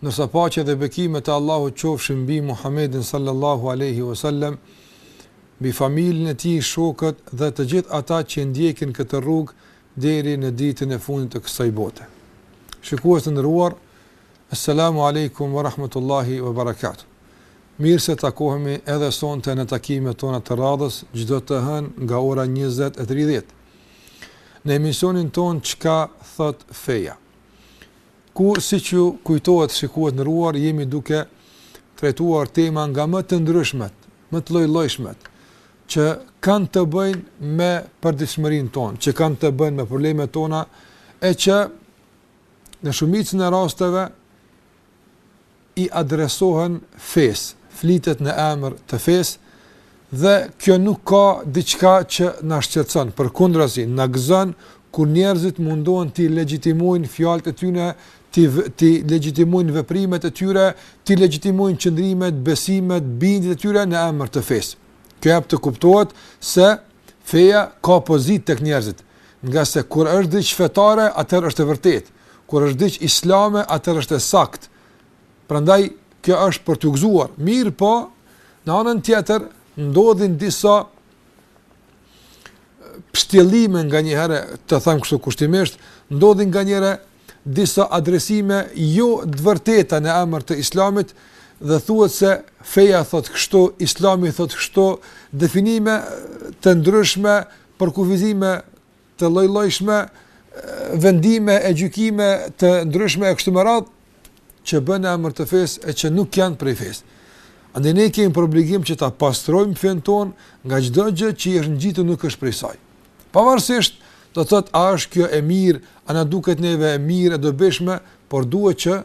Ndërsa paqja dhe bekimet e Allahut qofshin mbi Muhammedin sallallahu alejhi ue sellem, mbi familjen e tij, shokët dhe të gjithë ata që e ndjekin këtë rrugë deri në ditën e fundit të kësaj bote. Shikues të nderuar, Esselamu alejkum wa rahmetullahi wa barakatuh. Mirë se takohemi edhe sonte në takimet tona të radhës, çdo të hënë nga ora 20:30. Në emisionin tonë Çka thotë feja. ku siç ju kujtohet shikues të nderuar jemi duke trajtuar tema nga më të ndryshmet, më të llojllojshmet që kanë të bëjnë me përditshmërinë tonë, që kanë të bëjnë me problemet tona e që në shumicën e rasteve i adresohen fesë, flitet në emër të fesë dhe kjo nuk ka diçka që na shqetëson, përkundrazi na gëzon kur njerëzit mundohen t'i legjitimojnë fjalët e tyre, t'i legjitimojnë veprimet e tyre, t'i legjitimojnë qëndrimet, besimet, bindjet e tyre në emër të fesë. Kjo jep të kuptohet se feja ka pozitë tek njerëzit, ngase kur është diç fetare, atëherë është e vërtetë. Kur është diq islame atëherë është e saktë. Prandaj kjo është për t'u gëzuar. Mirëpo në anën tjetër ndodhin disa pshtjellime nganjëherë, të them kështu kushtimisht, ndodhin nganjëherë disa adresime jo të vërteta në emër të Islamit dhe thuhet se feja thotë kështu, Islami thotë kështu, definime të ndryshme përkufizime të llojllojshme, vendime e gjykime të ndryshme e kështu me radhë, që bëhen në emër të fesë e që nuk janë prej fesë. Andaj ne kemi për obligim që ta pastrojmë fenë tonë nga çdo gjë që i është ngjitur nuk është prej saj. Pavarësisht do të thotë a është kjo e mirë, a na duket neve e mirë e dobishme, por duhet që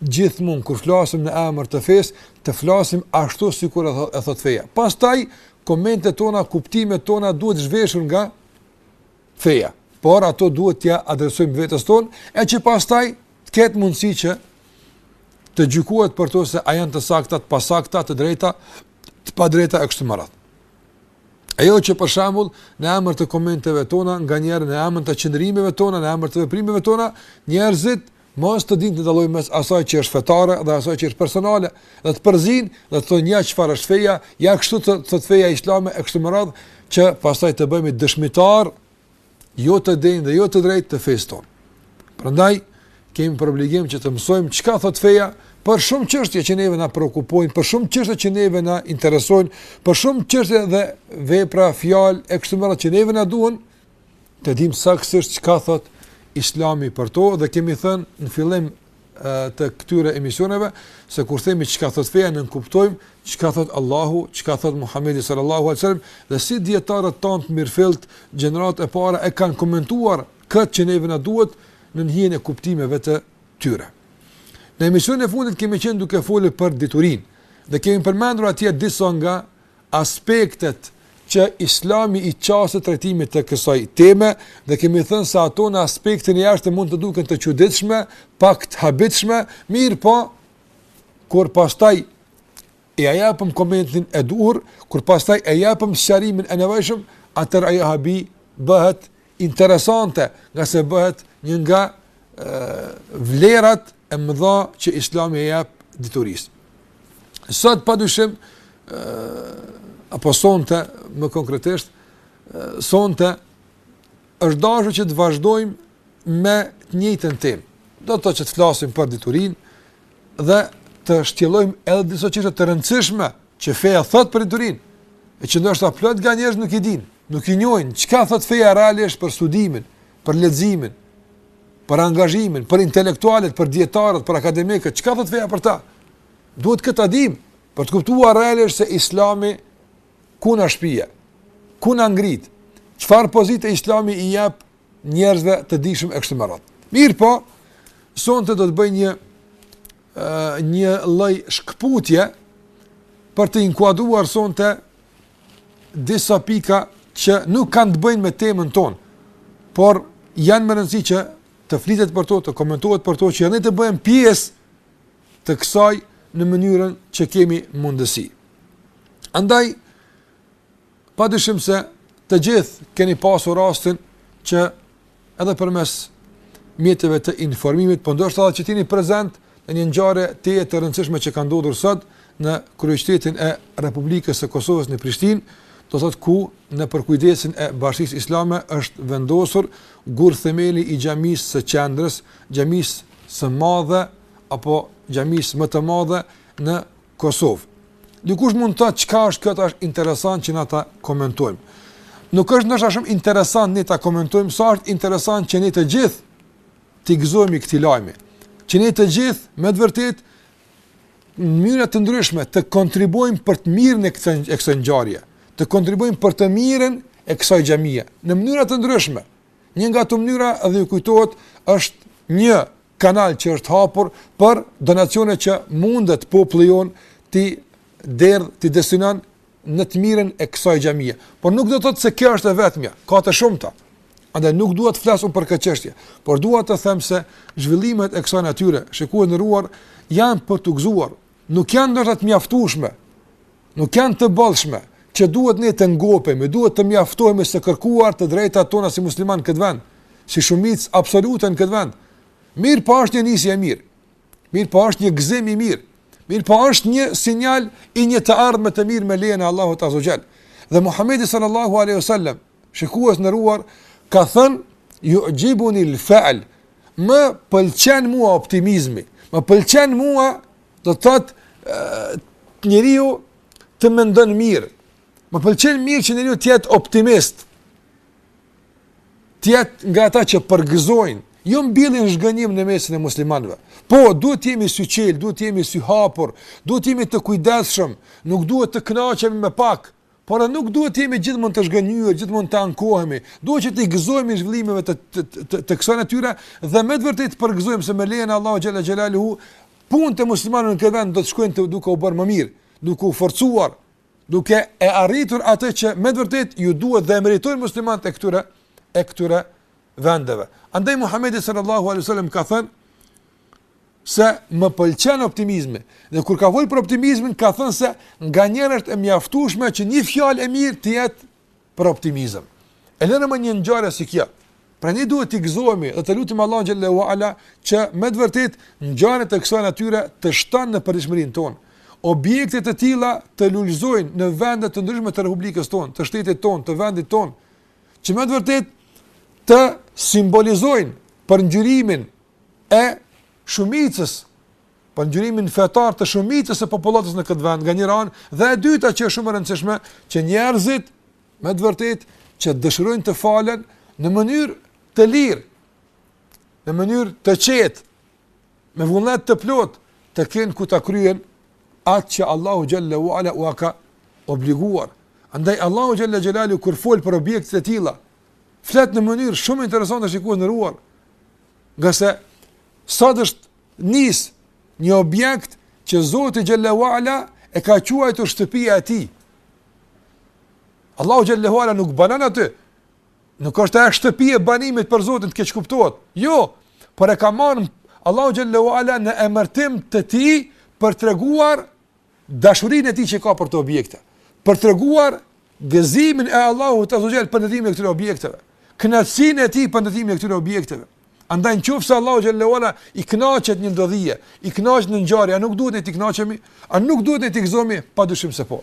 gjithmonë kur flasim në emër të fesë, të flasim ashtu sikur e thotë feja. Pastaj komentet tona, kuptimet tona duhet zhveshur nga feja. Por ato duhet t'ia adresojmë vetes tonë, e që pastaj të ketë mundësi që të gjykohet për to se a janë të sakta, të pasakta, të drejta, të padrejta e kështu me radhë. E jo që për shembull në emër të komenteve tona, nganjëherë në emër të qëndrimeve tona, në emër të veprimeve tona, njerëzit mos të dinë të dallojnë mes asaj që është fetare dhe asaj që është personale, dhe të përzin dhe të thonë ja çfarë është feja, ja kështu thotë feja islame e kështu me radhë që pastaj të bëhemi dëshmitarë jo të denjë dhe jo të drejtë të fesë tonë. Prandaj kemi për obligim që të mësojmë çka thotë feja për shumë çështje që neve na preokupojnë, për shumë çështje që neve na interesojnë, për shumë çështje dhe vepra, fjalë e kështu me radhë që neve na duhen të dimë saktësisht çka thotë Islami për to dhe kemi thënë në fillim të këtyre emisioneve, se kur themi çka thot feja ne kuptojmë çka thot Allahu, çka thot Muhamedi sallallahu alaihi wasallam dhe si dietarët tanë të mirëfillt gjeneratat e para e kanë komentuar këtë që neve na duhet nën hijen e kuptimeve të tyre. Në emisionin e fundit kemi qenë duke folur për diturinë dhe kemi përmendur atje disa nga aspektet që Islami i qaset trajtimit të kësaj teme dhe kemi thënë se ato në aspektin e jashtëm mund të duken të çuditshme, pak të habitshme, mirëpo kur pastaj ia japim komentin e duhur, kur pastaj e japim sqarimin e nevojshëm, atëherë ajo habi bëhet Interesante, ngase bëhet një nga vlerat e mëdha që Islami e jep diturisë. Sot pa dyshim apo sonte më konkretisht sonte është dashur që të vazhdojmë me të njëjtën temë. Do të thotë që të flasim për diturinë dhe të shtjellojmë edhe disa çështje të rëndësishme që feja thot për diturinë, e që ndoshta plot nga njerëzit nuk i dinë. Nuk i njohin çka thot feja realisht për studimin, për leximin, për angazhimin, për intelektualët, për dietarët, për akademikët, çka thot feja për ta? Duhet këtë ta dimë për të kuptuar realisht se Islami ku na shpie, ku na ngrit, çfarë pozite Islami i jep njerëzve të dijshëm e kështu me radhë. Mirëpo, sonte do të bëj një një lloj shkëputje për të inkuadruar sonte disa pika që nuk kanë të bëjnë me temën tonë, por janë me rëndësi që të flitet për to, të komentohet për to, që edhe ne të bëhemi pjesë të kësaj në mënyrën që kemi mundësi. Andaj, Pa dyshim se të gjithë keni pasur rastin që edhe përmes mjeteve të informimit, po ndoshta edhe që t'jeni prezent në një ngjarje tejet të rëndësishme që ka ndodhur sot në kryeqytetin e Republikës së Kosovës në Prishtinë, do thot ku në përkujdesin e Bashkësisë Islame është vendosur gurthemeli i xhamisë së qendrës, xhamisë së madhe apo xhamisë më të madhe në Kosovë. Dikush mund të thotë çka është kjo tash interesant që na ta komentojmë. Nuk është ndoshta shumë interesant ne ta komentojmë, sa është interesant që ne të gjithë t'i gëzohemi këtij lajmi. Që ne të gjithë me të vërtetë në mënyra të ndryshme të kontribuojmë për të mirën e kësaj e kësaj ngjarje, të kontribuojmë për të mirën e kësaj xhamie në mënyra të ndryshme. Një nga ato mënyra dhe ju kujtohet është një kanal që është hapur për donacione që mundet populli jonë t'i derdh, t'i destinon në të mirën e kësaj xhamie. Por nuk do të thotë se kjo është e vetmja, ka të shumta. Andaj nuk dua të flas unë për këtë çështje, por dua të them se zhvillimet e kësaj natyre, shikues të nderuar, janë për t'u gëzuar, nuk janë ndoshta të mjaftueshme. Nuk janë të bollshme, që duhet ne të ngopemi, duhet të mjaftohemi së kërkuari të drejtat tona si musliman në këtë vend, si shumic absolute në këtë vend. Mirëpo është një nisje e mirë, mirëpo është një gëzim i mirë, mirëpo është një sinjal i një të ardhme të mirë me lejën e Allahut azze ue xhel. Dhe Muhammedi sallallahu alejhi ue sellem, shikues të nderuar, ka thënë, juëxhibunil fe'l, më pëlqen mua optimizmi, më pëlqen mua Do të thotë njeriu të mendon mirë. Më pëlqen mirë që njeriu të jetë optimist. Të jetë nga ata që përgëzojnë, jo mbillin zhgënjim në mesin e muslimanëve. Po, duhet të jemi syçel, duhet të jemi syhapur, duhet të jemi të kujdesshëm, nuk duhet të kënaqemi me pak. Por ne nuk duhet të jemi gjithmonë të zhgënjyer, gjithmonë të ankohemi. Duhet që t'i gëzohemi zhvillimeve të të të, të kësaj natyre dhe me të vërtetë të përgëzojmë se me lejen e Allahu xhelle xhelaluhu punët e muslimanëve në këtë vend do të shkojnë duke u bërë më mirë, duke u forcuar, duke e arritur atë që me të vërtetë ju duhet dhe e meritojnë muslimanët e këtyre e këtyre vendeve. Andaj Muhamedi sallallahu alaihi wasallam ka thënë se më pëlqen optimizmi. Dhe kur ka folur për optimizmin, ka thënë se nganjëherë është e mjaftueshme që një fjalë e mirë të jetë për optimizëm. E lëre më një ngjarje si kjo. Pra ne duhet të gëzohemi dhe të lutim Allahun xhelle ue ala që me të vërtetë ngjarjet e kësaj natyre të shtohen në përditshmërinë tonë. Objekte të tilla të lulëzojnë në vende të ndryshme të Republikës tonë, të shtetit tonë, të vendit tonë, që me të vërtet të simbolizojnë përngjyrimin e shumicës, përngjyrimin fetar të shumicës së popullatës në këtë vend, nga njëra anë, dhe e dyta që është shumë e rëndësishme, që njerëzit me të vërtet që dëshirojnë të falen në mënyrë të lirë, në mënyrë të qetë, me vullnet të plot të kenë ku ta kryejnë atë që Allahu xhelle ue ala ua ka obliguar. Andaj Allahu xhelle xhelaluhu kur fol për objekte të tilla, flet në mënyrë shumë interesante shikues të nderuar. Ngase sot është nis një objekt që Zoti xhelle ue ala e ka quajtur shtëpia e tij. Allahu xhelle ue ala nuk banon aty Nuk është ajo shtëpi e banimit për Zotin të keq kuptohet. Jo, por e ka marrë Allahu xhelle ue ala në emërtim të tij për treguar dashurinë e tij që ka për këto objekte, për treguar gëzimin e Allahut azze ue xhel për ndërtimin e këtyre objekteve, kënaqësinë e tij për ndërtimin e këtyre objekteve. Andaj në qoftë se Allahu xhelle ue ala i kënaqet një ndodhie, i kënaqet një ngjarje, a nuk duhet ne të kënaqemi? A nuk duhet ne të gëzohemi? Padyshim se po.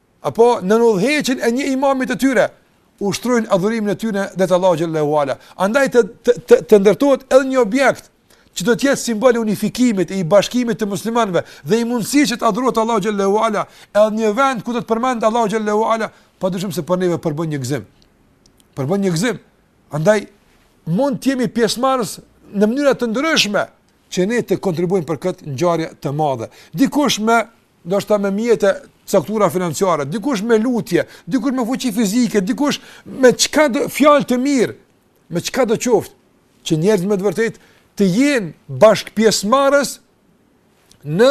apo nën udhëheqjen e një imami të tyre, ushtrojnë adhurimin e tyre ndaj Allahut xhelle ue ala. Andaj të të të, të ndërtohet edhe një objekt që do të jetë simbol i unifikimit e i bashkimit të muslimanëve dhe i mundësisë që të adhurohet Allahu xhelle ue ala, edhe një vend ku do të përmendet Allahu xhelle ue ala, padyshim se për neve përbën një gëzim. Përbën një gëzim. Andaj mund të jemi pjesëmarrës në mënyra të ndryshme që ne të kontribuojmë për këtë ngjarje të madhe. Dikush me ndoshta me mjete të caktuara financiare, dikush me lutje, dikush me fuqi fizike, dikush me çkado, fjalë të mirë, me çkado qoftë, që njerëzit me të vërtetë të jenë bashkëpjesëmarrës në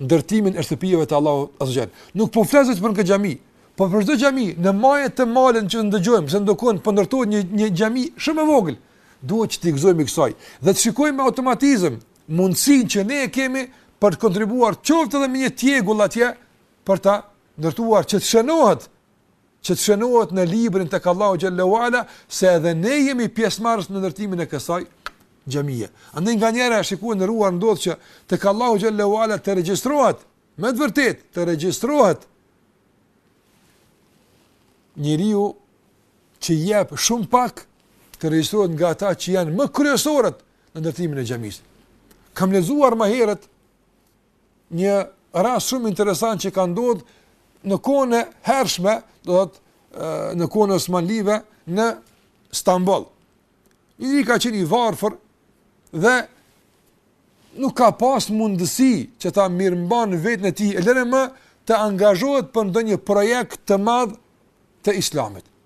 ndërtimin e shtëpive të Allahut azze ue xhel. Nuk po flas vetëm për këtë xhami, po për çdo xhami në majë të malit që ndëgjojmë se ndokund po ndërtohet një një xhami shumë e vogël. Duhet që t'i gëzohemi kësaj dhe të shikojmë me automatizëm mundësinë që ne e kemi për të kontribuar qoftë edhe me një tjegull atje për ta ndërtuar që të shënohet që të shënohet në librin tek Allahu xhelle ue ala se edhe ne jemi pjesëmarrës në ndërtimin e kësaj xhamie. Andaj nganjëherë shikues të nderuar ndodh që tek Allahu xhelle ue ala të regjistrohet, me të vërtetë të regjistrohet njeriu që jep shumë pak të regjistrohet nga ata që janë më kryesorët në ndërtimin e xhamisë. Kam lexuar më herët një rast shumë interesant që ka ndodhur në kohën e hershme, do të thotë në kohën e Osmanlive në Stamboll. Një njeri ka qenë i varfër dhe nuk ka pas mundësi që ta mirëmban vetën e tij, e lëre më të angazhohet për ndonjë projekt të madh të Islamit.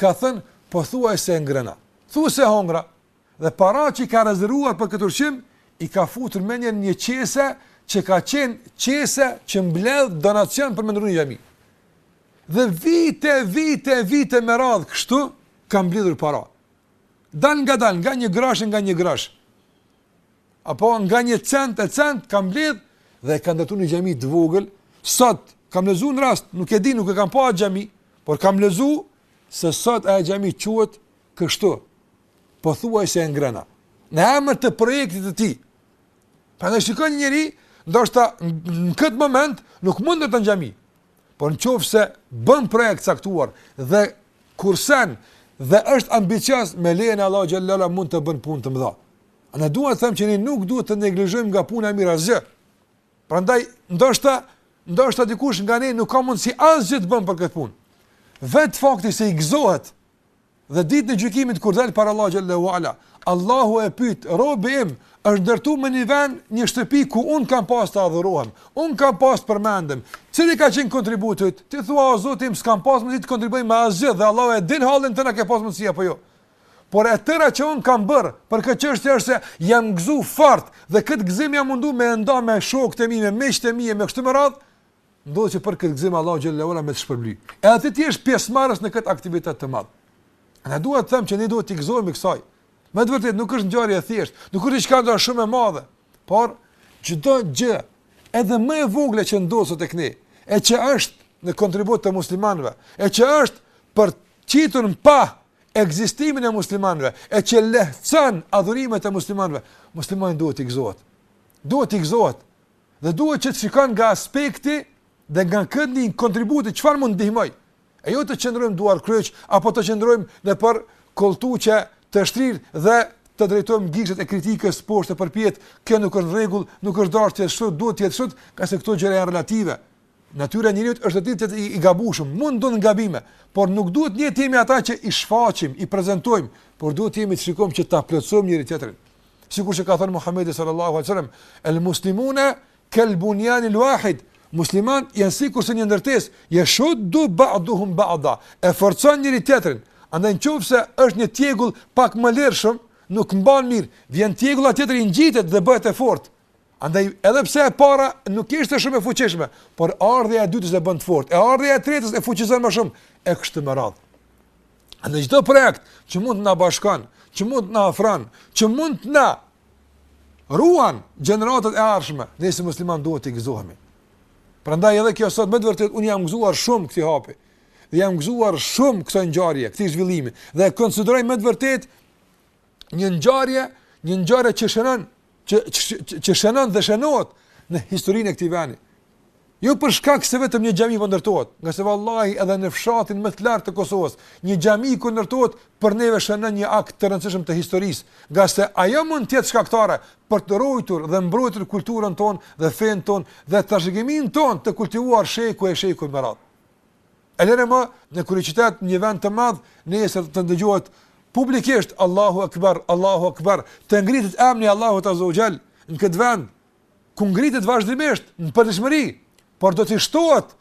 ka thënë po thuaj se e ngrëna. Thuaj se e hongra. Dhe paratë që i ka rezervuar për këtë ushqim i ka futur menjëherë në një qese që ka qenë qese që mbledh donacion për me ndërtu një xhami. Dhe vite, vite, vite me radhë kështu, ka mbledhur para. Dalngadal, nga një grashë, nga një grashë. apo nga një cent e cent ka mbledh dhe e ka ndërtuar një xhami të vogël. Sot kam lexuar një rast, nuk e di, nuk e kam pa atë xhami, por kam lexuar se sot ajo xhami quhet kështu. Po thuaj se e ngrëna. Në emër të projektit të tij. Prandaj shikon një njeri, ndoshta në këtë moment nuk mund të ndërton xhami, Por në qoftë se bën projekt të caktuar dhe kursen dhe është ambicioz me lejën e Allahut xhelle ala mund të bën punë të mëdha. Andaj duhet të them që ne nuk duhet të neglizhojmë nga puna e mirë asgjë. Prandaj, ndoshta, ndoshta dikush nga ne nuk ka mundësi asgjë të bën për këtë punë. Vetë fakti se i gëzohet Dhe ditën e gjykimit kur dal para Allahu xhelle ve ala, Allahu e pyet, robi im, është ndërtu në një vend, një shtëpi ku unë kam pas të adhurohem, unë kam pas të përmendem. Cili ka qenë kontributi yt? Ti thua o Zoti im, s'kam pas mundësi të kontribuoj me asgjë dhe Allahu e din hallin tënd, ke pas mundësi apo jo? Por e tëra që unë kam bërë, për këtë çështje është se jam gëzu fort dhe këtë gëzim jam mundu me e nda me shokët e mi, me miqtë e mi, e kështu me radhë, Ndodh që për këtë gëzim Allahu xhelle ve ala me të shpërbly. Edhe ti të jesh pjesëmarrës në këtë aktivitet të madh. Andaj duhet të them që ne duhet t'i gëzohemi kësaj. Me të vërtetë nuk është ngjarje e thjeshtë, nuk është diçka ndonjë shumë e madhe, por çdo gjë, edhe më e vogël që ndodh sot te ne, e që është në kontribut të muslimanëve, e që është për të qitur në pah ekzistimin e muslimanëve, e që lehtëson adhurimet e muslimanëve, muslimani duhet t'i gëzohet. Duhet t'i gëzohet. Dhe duhet që të shikojmë nga aspekti dhe nga këndi i kontributit, çfarë mund të ndihmoj? E jo të qëndrojmë duar kryq, apo të qëndrojmë nëpër kolltuqe të shtrirë dhe të drejtojmë gishtat e kritikës poshtë e përpjetë, kjo nuk është në rregull, nuk është dashtë të jetë kështu, duhet të jetë kështu, ngase këto gjëra janë relative. Natyra e njeriut është të jetë i gabueshëm, mund të ndodhin gabime, por nuk duhet ne të jemi ata që i shfaqim, i prezantojmë, por duhet të jemi, të shikojmë që ta plotësojmë njëri-tjetrin. Sikur që ka thënë Muhamedi sallallahu alaihi wasallam, "El muslimuna kal bunyan al wahid." Muslimanët janë sikurse një ndërtesë, yashuddu ba'duhum ba'da. E forcon njëri-tjetrin. Andaj nëse është një tjegull pak më lirshëm, nuk mban mirë, vjen tjegulla tjetër i ngjitet dhe bëhet e fortë. Andaj edhe pse e para nuk ishte shumë e fuqishme, por ardhja e dytës e bën të fortë, e ardhja e tretës e fuqizon më shumë e kështu me radhë. Andaj çdo projekt që mund të na bashkon, që mund të na afron, që mund të na ruan gjeneratat e ardhshme, ne si muslimanë duhet t'i gëzohemi. Prandaj edhe kjo sot me të vërtetë unë i jam gëzuar shumë këtij hapi. Dhe jam gëzuar shumë këtë ngjarje, këtë zhvillim dhe e konsideroj me të vërtetë një ngjarje, një ngjarje që shënon që që, që shënon dhe shënohet në historinë e këtij vendi. Jo për shkak se vetëm një xhami po ndërtohet, ngase vallahi edhe në fshatin më të lartë të Kosovës, një xhami kur ndërtohet për neve shënon një akt të rëndësishëm të historisë, ngase ajo mund të jetë shkaktare për të ruajtur dhe mbrojtur kulturën tonë dhe fenë tonë dhe trashëgiminë tonë të kultivuar shekuj e shekuj me radhë. E lëre ma në kryeqytet, në një vend të madh, nesër të dëgjohet publikisht Allahu Akbar, Allahu Akbar, të ngritet emni i Allahut Azza wa Jall në këtë vend ku ngritet vazhdimisht në përditshmëri, por do t'i shtohet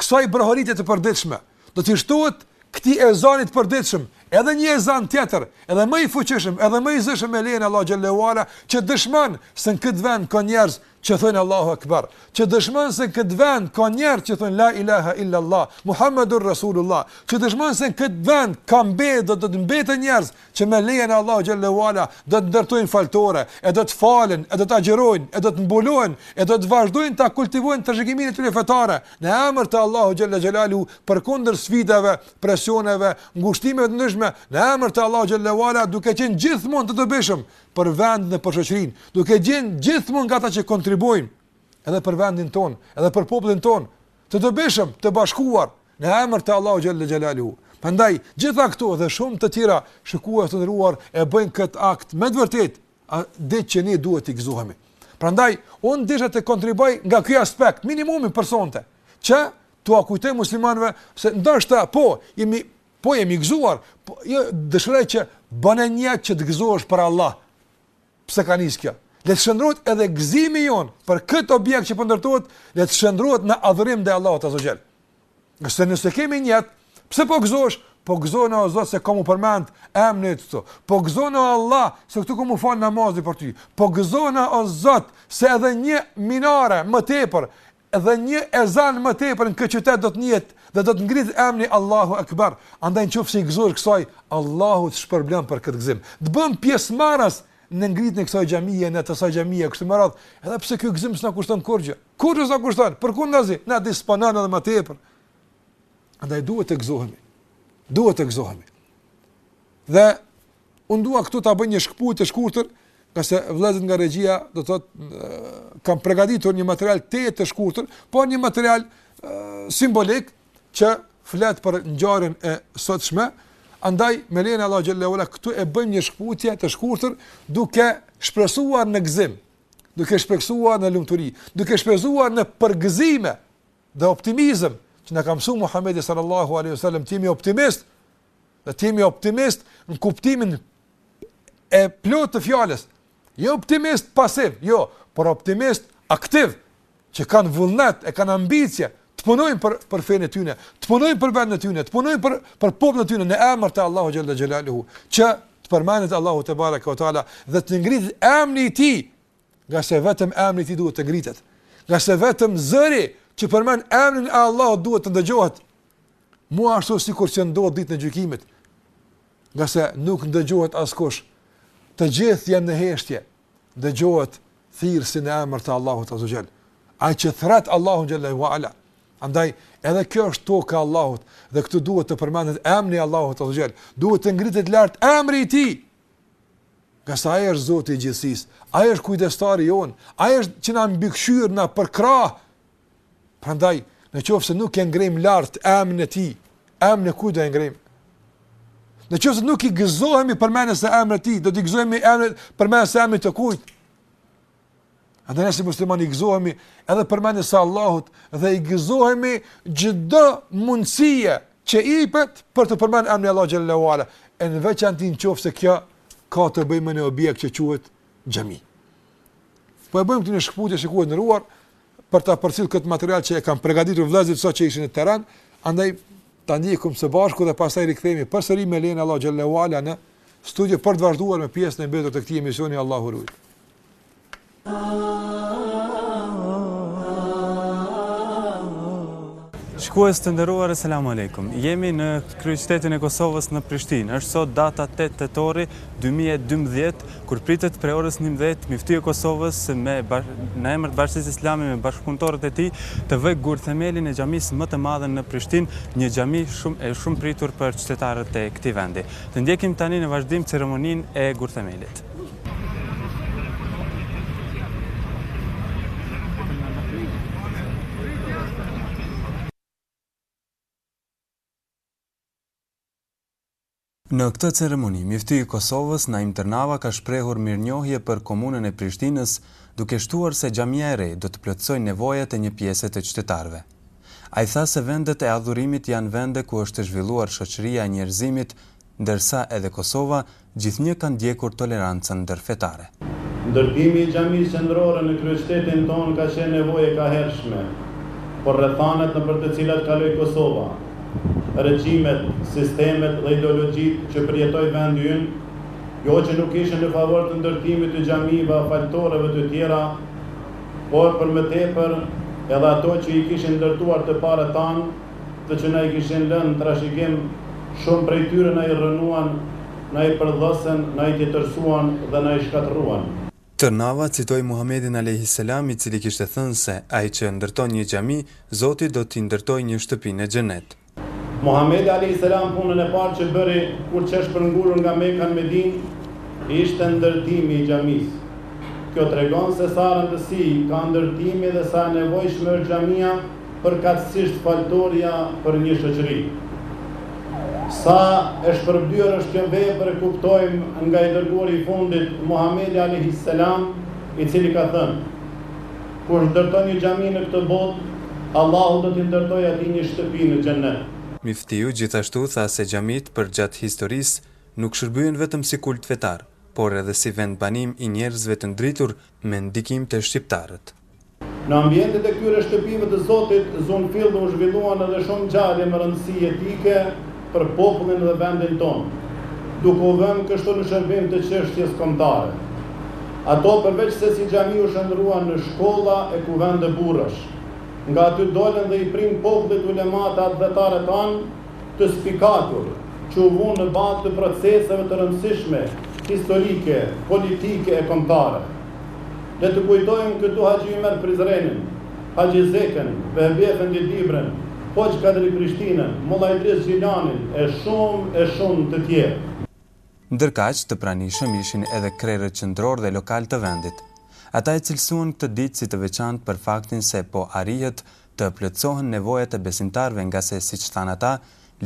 kësaj brohoritje të përditshme. Do t'i shtohet këtij ezani të përditshëm, edhe një ezan tjetër, edhe më i fuqishëm, edhe më i zëshëm me lejen e Allahu Xhallahu Ala, që dëshmon se në këtë vend ka njerëz që thonë Allahu Akbar, që dëshmon se në këtë vend ka njerëz që thonë la ilaha illa Allah, Muhamedun Resulullah, që dëshmon se në këtë vend ka mbet, do të mbeten njerëz që me lejen e Allahu xhallahu ala do të ndërtojnë faltore, e do të falen, e do të agjërojnë, e do të mbulojnë, e do të vazhdojnë ta kultivojnë trashëgiminë e tyre fetare në emër të Allahu xhallahu xhelalu përkundër sfidave, presioneve, ngushtimeve të ndryshme në emër të Allahu xhallahu ala duke qenë gjithmonë të dobishëm për vendin dhe për shoqërinë, duke qenë gjithmonë nga ata që kontribuojnë edhe për vendin tonë, edhe për popullin tonë, të dobishëm, të bashkuar në emër të Allahu xhalla xhelalu. Prandaj gjithë këto dhe shumë të tjera shikues të nderuar e bëjnë këtë akt me të vërtetë ditë që ne duhet t'i gëzohemi. Prandaj unë desha të kontribuoj nga ky aspekt minimumi për sonte që t'ua kujtoj muslimanëve se ndoshta po jemi Po jemi gëzuar, po jo dëshiroj që bëne nijet që të gëzohesh për Allah. Pse ka nis kjo? Le të shndërrohet edhe gëzimi jonë për këtë objekt që po ndërtohet, le të shndërrohet në adhurim ndaj Allahut azza xal. Se nëse kemi nijet, pse po gëzohesh? Po gëzohna o Zot se ka m'u përmend emni yt. Po gëzohna o Allah se këtu ka m'u fal namazi për ty. Po gëzohna o Zot se edhe një minare më tepër Edhe një ezan më tepër në këtë qytet do të nihet dhe do të ngritet emni Allahu Akbar. Andaj në qoftë se i gëzohesh kësaj, Allahu të shpërblen për këtë gëzim. Të bën pjesëmarrës në ngritjen e kësaj xhamie, në të kësaj xhamie kështu me radhë, edhe pse ky gëzim s'na kushton kurgja. Kurgja s'na kushton, përkundrazi, na disponon edhe më tepër. Andaj duhet të gëzohemi. Duhet të gëzohemi. Dhe Unë dua këtu ta bëj një shkëputje të shkurtër, ngase vëllezërit nga regjia do të thotë kanë përgatitur një material të të shkurtër, por një material simbolik që flet për ngjarjen e sotshme. Andaj me lejen e Allahu xhallahu ala këtu e bëjmë një shkëputje të shkurtër duke shpresuar në gëzim, duke shpresuar në lumturi, duke shpresuar në përgëzime dhe optimizëm që na ka mësuar Muhamedi sallallahu alaihi wasallam të jemi optimist Dhe të jemi optimist në kuptimin e plotë të fjalës. Jo optimist pasiv, jo, por optimist aktiv që kanë vullnet, e kanë ambicie të punojnë për për fenë e tyne, të punojnë për vendin e tyne, të punojnë për për popullin e tyne në emër të Allahu xhalla xhelaluhu, që të përmendet Allahu tebareka ue taala dhe të ngritet emri i tij Nga se vetëm emri i tij duhet të ngritet. Nga se vetëm zëri që përmend emrin e Allahut duhet të ndëgjohet. Mu ashtu sikur që ndodh ditën e gjykimit. Nga se nuk ndëgjohet askush. Të gjithë janë në heshtje. Ndëgjohet thirrësi në emër të Allahut Azza Jall. Ai që thret Allahun Jalla wa Ala. Andaj edhe kjo është toka e Allahut dhe këtu duhet të përmendet emri i Allahut Azza Jall. Duhet të ngritet lart emri i tij. Nga se Ai është Zoti i gjithësisë, Ai është kujdestari jonë, Ai është që na mbikëqyr, na përkrah. Prandaj, në qoftë se nuk e ngrejmë lart emrin e Tij, emrin e kujt do e ngrejmë? Në qoftë se nuk i gëzohemi përmendjes së emrit të Tij, do t'i gëzohemi emrit përmendjes së emrit të kujt? Andaj ne si musliman i gëzohemi edhe përmendjes së Allahut dhe i gëzohemi çdo mundësie që ipet për t'u përmend emri Allah xhallahu ala. E në veçanti nëse kjo ka të bëjë me një objekt që quhet xhami. Po e bëjmë këtë një shkputje shikues të nderuar, për ta përcjellë këtë material që e kanë përgatitur vëllezërit sot që ishin në terren, andaj ta ndjekim së bashku dhe pastaj rikthehemi përsëri me lenin Allah xhallahu ala në studio për të vazhduar me pjesën e mbetur të këtij emisioni Allahu ju rujt. Ah, ah, ah, Shikues të nderuar Eselamu Alejkum. Jemi në kryeqytetin e Kosovës në Prishtinë. Është sot data 8 tetori 2012, kur pritet prej orës 11 Myftiu i Kosovës me në emër të Bashkësisë Islame me bashkëpunëtorët e tij të vëjë gurthemelin e xhamisë më të madhe në Prishtinë, një xhami shumë e shumëpritur për qytetarët e këtij vendi. Të ndjekim tani në vazhdim ceremoninë e gurthemelit. Në këtë ceremoni, Myftiu i Kosovës, Naim Tërnava ka shprehur mirënjohje për Komunën e Prishtinës, duke shtuar se xhamia e re do të plotësojë nevojat e një pjese të qytetarëve. Ai tha se vendet e adhurimit janë vende ku është zhvilluar shoqëria e njerëzimit Ndërsa edhe Kosova, gjithnjë ka ndjekur tolerancën ndërfetare. Ndërtimi i xhamisë qendrore në kryeqytetin tonë ka qenë nevojë e kahershme, por rrethanat nëpër të cilat kaloi Kosova, regjimet, sistemet dhe ideologjitë që përjetoi vendi ynë, jo që nuk ishin në favor të ndërtimit të xhamive a faltoreve të tjera, por për më tepër edhe ato që i kishin ndërtuar të parët tanë, të që na i kishin lënë në trashëgim, shumë prej tyre na i rrënuan, na i përdhosën, na i tjetërsuan dhe na i shkatërruan. Tërnava citoi Muhamedin alejhi selam i cili kishte thënë se ai që ndërton një xhami, Zoti do t'i ndërtojë një shtëpi në Xhenet. Muhamedi alejhi selam punën e parë që bëri kur qe shpërngulur nga Meka në Medinë ishte ndërtimi i xhamisë. Kjo tregon se sa rëndësi ka ndërtimi dhe sa e nevojshme është xhamia, përkatësisht faltorja për një shoqëri. Sa e shpërblyer është kjo vepër e kuptojmë nga i dërguari i fundit, Muhamedi alejhi selam, i cili ka thënë, Kush ndërton një xhami në këtë botë, Allahu do t'i ndërtojë atij një shtëpi në Xhennet. Myftiu gjithashtu tha se xhamitë përgjatë historisë nuk shërbyen vetëm si kult fetar, por edhe si vend banim i njerëzve të ndritur me ndikim te shqiptarët. Në ambientet e këtyre shtëpive të Zotit, zunë fill e u zhvilluan edhe shumë ngjarje me rëndësi jetike për popullin dhe vendin tonë, duke u vënë kështu në shërbim të çështjes kombëtare. Ato përveç se si xhami u shndërruan në shkolla e kuvende burrash. Nga aty dolën dhe i prinë popullit ulemat e atdhetarët tanë të spikatur, që u vunë në bazë të proceseve të rëndësishme historike, politike e kombëtare. Le të kujtojmë këtu Haxhi Ymer Prizrenin, Haxhi Zekën, Vehbi Efendi Dibrën, Hoxhë Kadri Prishtinën, Molla Idriz Gjilanin e shumë e shumë të tjerë. Ndërkaq, të pranishëm ishin edhe krerët qendrorë dhe lokalë të vendit. Ata e cilësuan këtë ditë si të veçantë për faktin se po arrihet të plotësohen nevojat e besimtarëve ngase siç thanë ata,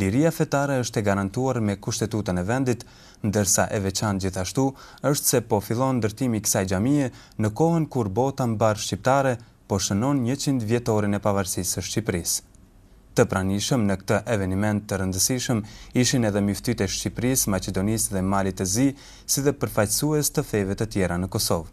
liria fetare është e garantuar me Kushtetutën e vendit, ndërsa e veçantë gjithashtu është se po fillon ndërtimi i kësaj xhamie në kohën kur bota mbarë shqiptare po shënon njëqind vjetorin e pavarësisë së Shqipërisë. Të pranishëm në këtë eveniment të rëndësishëm ishin edhe myftitë e Shqipërisë, Maqedonisë dhe Malit të Zi si dhe përfaqësues të feve të tjera në Kosovë.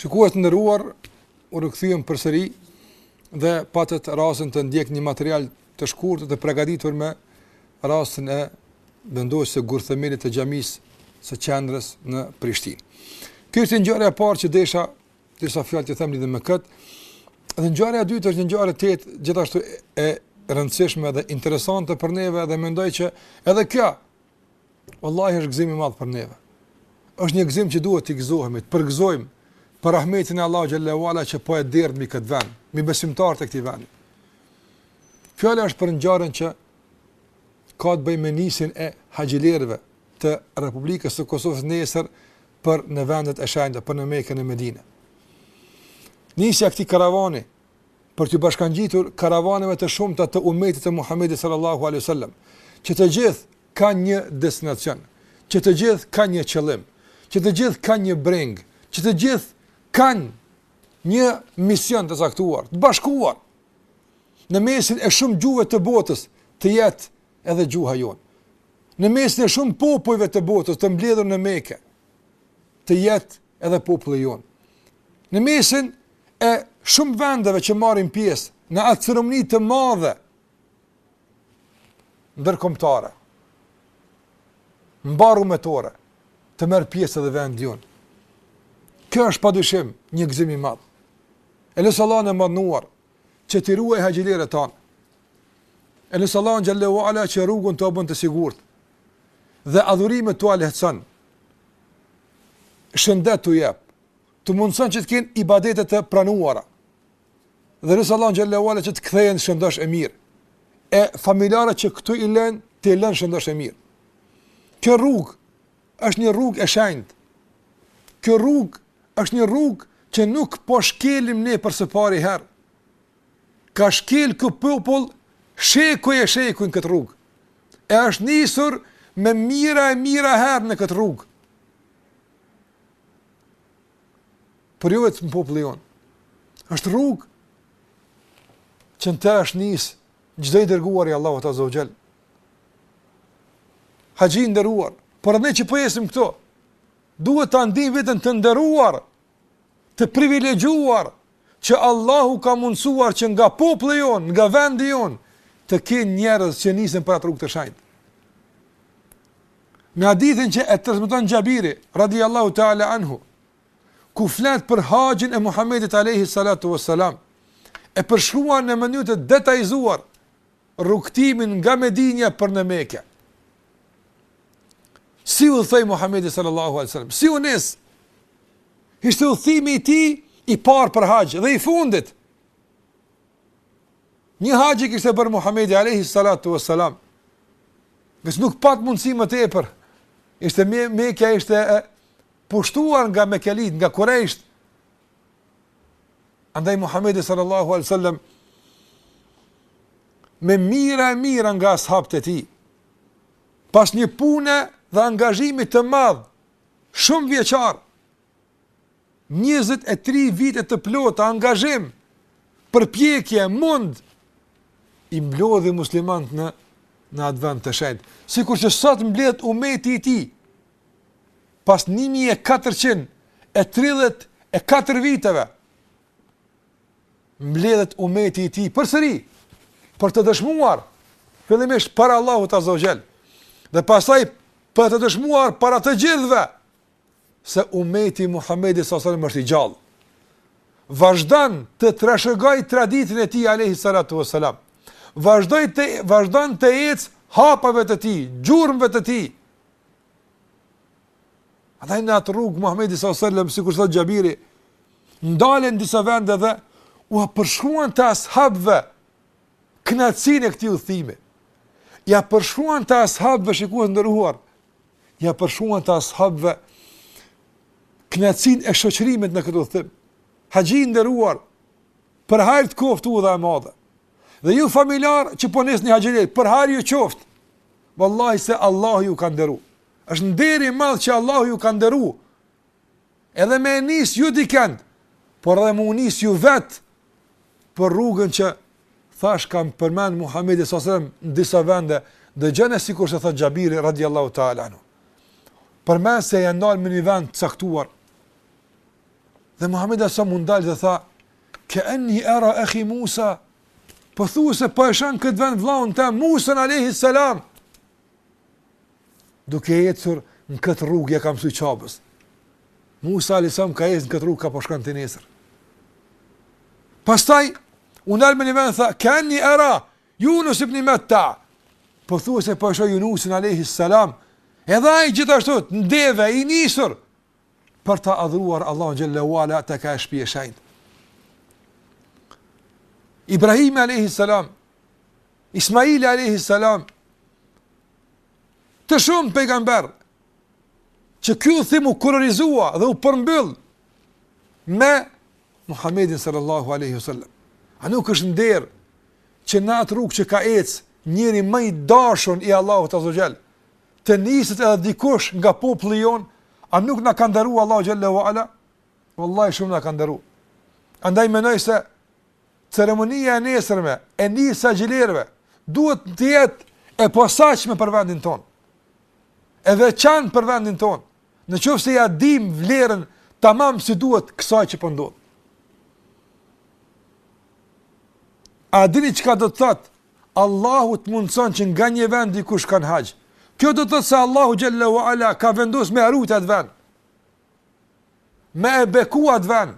Shikues të nderuar, u rikthyem përsëri dhe patët rastin të ndiqni një material të shkurtër të përgatitur me rastin e vendosjes së gurthemelit të xhamisë së qendrës në Prishtinë. Kjo është ngjarja e parë që desha disa fjalë të them lidhur me kët. Dhe ngjarja e dytë është një ngjarje tjetër gjithashtu e rëndësishme dhe interesante për neve dhe mendoj që edhe kjo Vallahi është gëzim i madh për neve. Është një gëzim që duhet të gëzohemi, të përgëzojmë për rahmetin e Allahut xhelle ue ala që po e derdh mbi këtë vend, mbi besimtarët e këtij vendi. Fjala është për ngjarjen që ka të bëjë me nisjen e haxhilerëve të Republikës së Kosovës nesër për në vendet e shenjta, për në Mekën e Medinën. Nisja e këtij karavani për t'iu bashkangjitur karavaneve të shumta të umetit të Muhamedit sallallahu alaihi wasallam, që të gjithë kanë një destinacion, që të gjithë kanë një qëllim, që të gjithë kanë një brengë, që të gjithë kanë një mision të caktuar, të bashkuar në mesin e shumë gjuhëve të botës, të jetë edhe gjuha jonë. Në mesin e shumë popujve të botës të mbledhur në Mekë, të jetë edhe populli jonë. Në mesin e shumë vendeve që marrin pjesë në atë ceremoni të madhe ndërkombëtare, mbarumetore, të merr pjesë edhe vendi jonë. Kjo është padyshim një gëzim i madh. E lus Allahun e madhëruar që t'i ruaj haxhilerët tanë. E lus Allahun xhelle ue ala që rrugën t'ua bën të sigurt. Dhe adhurimet t'ua lehtëson. Shëndet t'u jep, t'u mundëson që të kenë ibadete të pranuara. Dhe lus Allahun xhelle ue ala që të kthehen shëndosh e mirë. E familjarët që këtu i len, t'i len shëndosh e mirë. Kjo rrugë është një rrugë e shenjtë. Kjo rrugë është një rrugë që nuk po shkelim ne për së pari herë. Ka shkel ky popull shekuj e shekuj në këtë rrugë. E është nisur me mijëra e mijëra herë në këtë rrugë. Por jo vetëm populli jonë. është rrugë që në të është nisë çdo i dërguar i Allahut azze ue xhel. Haxhi i nderuar, por edhe ne që po jesim këtu, duhet ta ndim veten të nderuar, të privilegjuar, që Allahu ka mundësuar që nga populli jonë, nga vendi jonë, të kenë njerëz që nisen për atë rrugë të shenjtë. Në hadithin që e transmeton Xhabiri, radi Allahu ta'ala anhu, ku flet për haxhin e Muhammedit alejhi salatu ve selam, e përshkruan në mënyrë të detajzuar rrugëtimin nga Medina për në Mekë. Si udhëtoi Muhammedi sallallahu alaihi wasallam, si u nis, ishte udhëtimi i tij i parë për haxh dhe i fundit. Një haxh e kishte bërë Muhammedi alaihi sallatu e sallam, se nuk pat mundësi më tepër, ishte me, Mekja ishte e pushtuar nga Mekelit, nga Kurejshët, Andaj Muhamedi sallallahu alaihi wasallam me mijëra e mijëra nga ashabët e tij. Pas një pune dhe angazhimi të madh, shumë vjeçar, 23 vite të plotë angazhim, përpjekje, mund i mblodhi muslimanët në atë vend të shenjtë. Sikur që sot mbledh umeti i tij, pas një mijë e katërqind e tridhjetë e katër viteve, mbledhet umeti i tij përsëri për të dëshmuar fillimisht para Allahut Azza wa Jall dhe pastaj për të dëshmuar para të gjithëve se umeti i Muhamedit sallallahu alaihi wasallam është i gjallë. Vazhdon të trashëgojë traditën e tij alayhi salatu wasalam. Vazhdon të ecë hapave të tij, gjurmëve të tij Andaj në atë rrugë Muhamedi sallallahu alaihi wasallam sikur thot Xhabiri, ndalet n'disa vende dhe ua përshkruan ashabëve kënaqësinë e këtij udhëtimi. Ja përshkruan ashabëve, shikues të nderuar. Ja përshkruan ashabëve kënaqësinë e shoqërimit në këtë udhëtim. Haxhi i nderuar, për hajr t'koftë udha e madhe. Dhe ju familjar që po nisni haxhitë, për hajr ju qoftë. Wallahi se Allahu ju ka nderuar. Është nder i madh që Allahu ju ka nderuar. Edhe me nis ju dikend, por edhe me u nis ju vet për rrugën që thash ka përmend Muhamedi sa selam në disa vende, dëgjoni sikur se thot Xhabiri radhiyallahu ta'ala anhu. Përmend se janë ndal në një vend të caktuar. Dhe Muhamedi sa u ndal dhe tha, Ka'anni ara akhi Musa, Pothuajse po e shoh në këtë vend vëllaun tem Musën alejhi selam. Duke ecur në këtë rrugë ja ka msy Qabes. Musa alejhi selam ka ecë n'këtë rrugë ka po shkon ti nesër. Pastaj u ndal në një vend tha Ka'anni ara Yunus ibn Matta. Pothuajse po e shoh Yunusin alejhi selam. Edhe ai gjithashtu n'deve i nisur për ta adhuruar Allahun xhalla wa ala tek ajo shtëpi e shenjtë. Ibrahim alayhi salam, Ismail alayhi salam, të shumë pejgamber që ky udhtim u kolorizua dhe u përmbyll me Muhammedin sallallahu alaihi wasallam. A nuk është nder që në atë rrugë që ka ecë njeriu më i dashur i Allahut azza wa xhal, të niset edhe dikush nga populli jon, a nuk na ka nderu Allahu xhalla wa ala? Wallahi shumë na ka nderu. Andaj mendoj se ceremonia e nesërme e nisjes haxhilerëve duhet të jetë e posaçme për vendin ton. E veçantë për vendin ton. Në qoftë se ja dim vlerën tamam si duhet kësaj që po ndodh. A dini çka do të thotë Allahu të mundëson që nga një vend dikush shkon në haxh. Kjo do të thotë se Allahu xhelle wa ala ka vendos me rujt atë vend. Me e beku atë vend.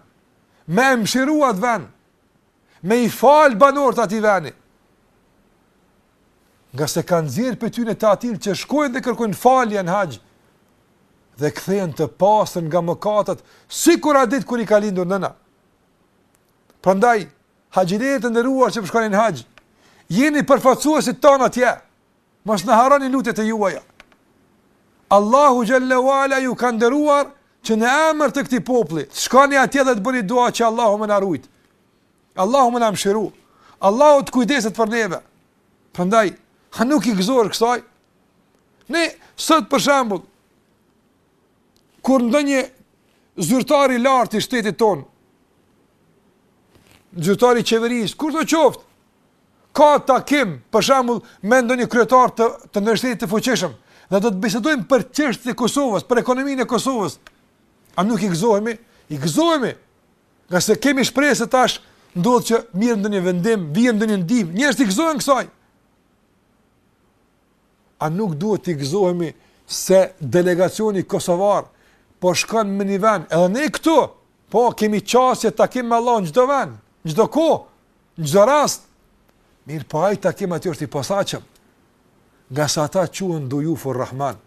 Me e mshiru atë vend. Me i falë banorët e atij veni. Ngase ka nxjerrë pe tyne të atillë që shkojnë dhe kërkojnë falje në haxh. Dhe kthehen të pastër nga mëkatët, sikur atë ditë kur i ka lindur nëna. Prandaj, Haxhilerë të nderuar që po shkoni në haxh, jeni përfaqësuesit tanë atje. Mos na harroni në lutjet e juaja. Allahu xhalla wala ju ka nderuar që në emër të këtij populli, të shkoni atje dhe të bëni dua që Allahu me na rujt. Allahu me na mëshiru. Allahu të kujdeset për neve. Prandaj, a nuk i gëzohesh kësaj? Ne sot për shembull kur ndonjë zyrtar i lartë i shtetit tonë, zyrtar i qeverisë, kushdo qoftë, ka takim, për shembull, me ndonjë kryetar të ndonjë shteti të fuqishëm, dhe do të bisedojnë për çështjet e Kosovës, për ekonominë e Kosovës. A nuk i gëzohemi? I gëzohemi. Ngase kemi shpresë se tash ndodh që merret ndonjë vendim, vjen ndonjë ndihmë, njerëzit i gëzohen kësaj. A nuk duhet t'i gëzohemi se delegacioni kosovar po shkon në një vend, edhe ne këtu, po kemi qasje takim me Allahun në çdo vend, në çdo kohë, në çdo rast. Mirëpo ai takim aty është i posaçëm. Ngase ata quhen dujufur Rahman.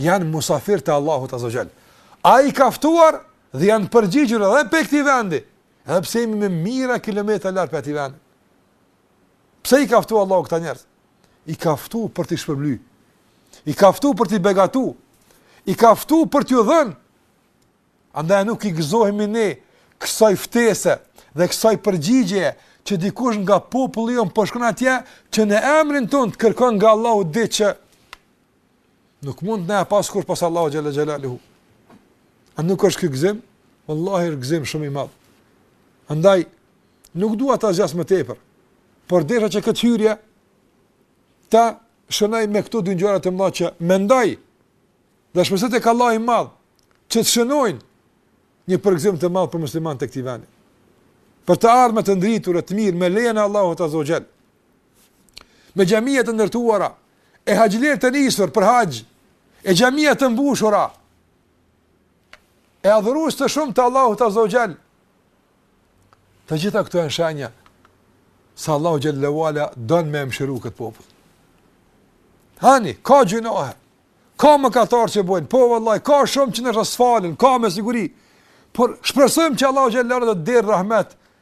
Janë musafirë të Allahut Azza Jall. Ai i ka ftuar dhe janë përgjigjur edhe pe këtij vendi, edhe pse jemi me mijëra kilometra larg pe atij vendi. Pse i ka ftu Allahu këta njerëz? I ka ftu për t'i shpërbly. I ka ftu për t'i begatu. I ka ftu për t'ju dhënë. Andaj nuk i gëzohemi ne kësaj ftese dhe kësaj përgjigjeje që dikush nga populli jonë po shkon atje që në emrin tonë të kërkon nga Allahu diç që Nuk mundet me e pas askush pos Allahu xhalla xhelaluhu. A nuk është ky gëzim? Wallahi është gëzim shumë i madh. Andaj nuk dua ta zgjas më tepër. Por desha që këtë hyrje ta shënoj me këto dy ngjarje të mëdha që mendoj dhe shpresoj tek Allahu i madh që të shënojnë një përgëzim të madh për muslimanët e këtij vendi. Për të ardhme të ndritur e të mirë me lejen e Allahut azza xhel. me xhamia të ndërtuara, e haxhilerë të nisur për haxh, e xhamia të mbushura, e adhurues të shumtë të Allahut Azza wa Jall. Të gjitha këto janë shenja se Allahu xhallahu ala don me e mëshiru këtë popull. Ani, ka gjynahe, ka mëkatarë që bojnë, po vallahi, ka shumë që namaz s'falin, ka me siguri, por shpresojmë që Allahu xhalla ala do të derdh rahmet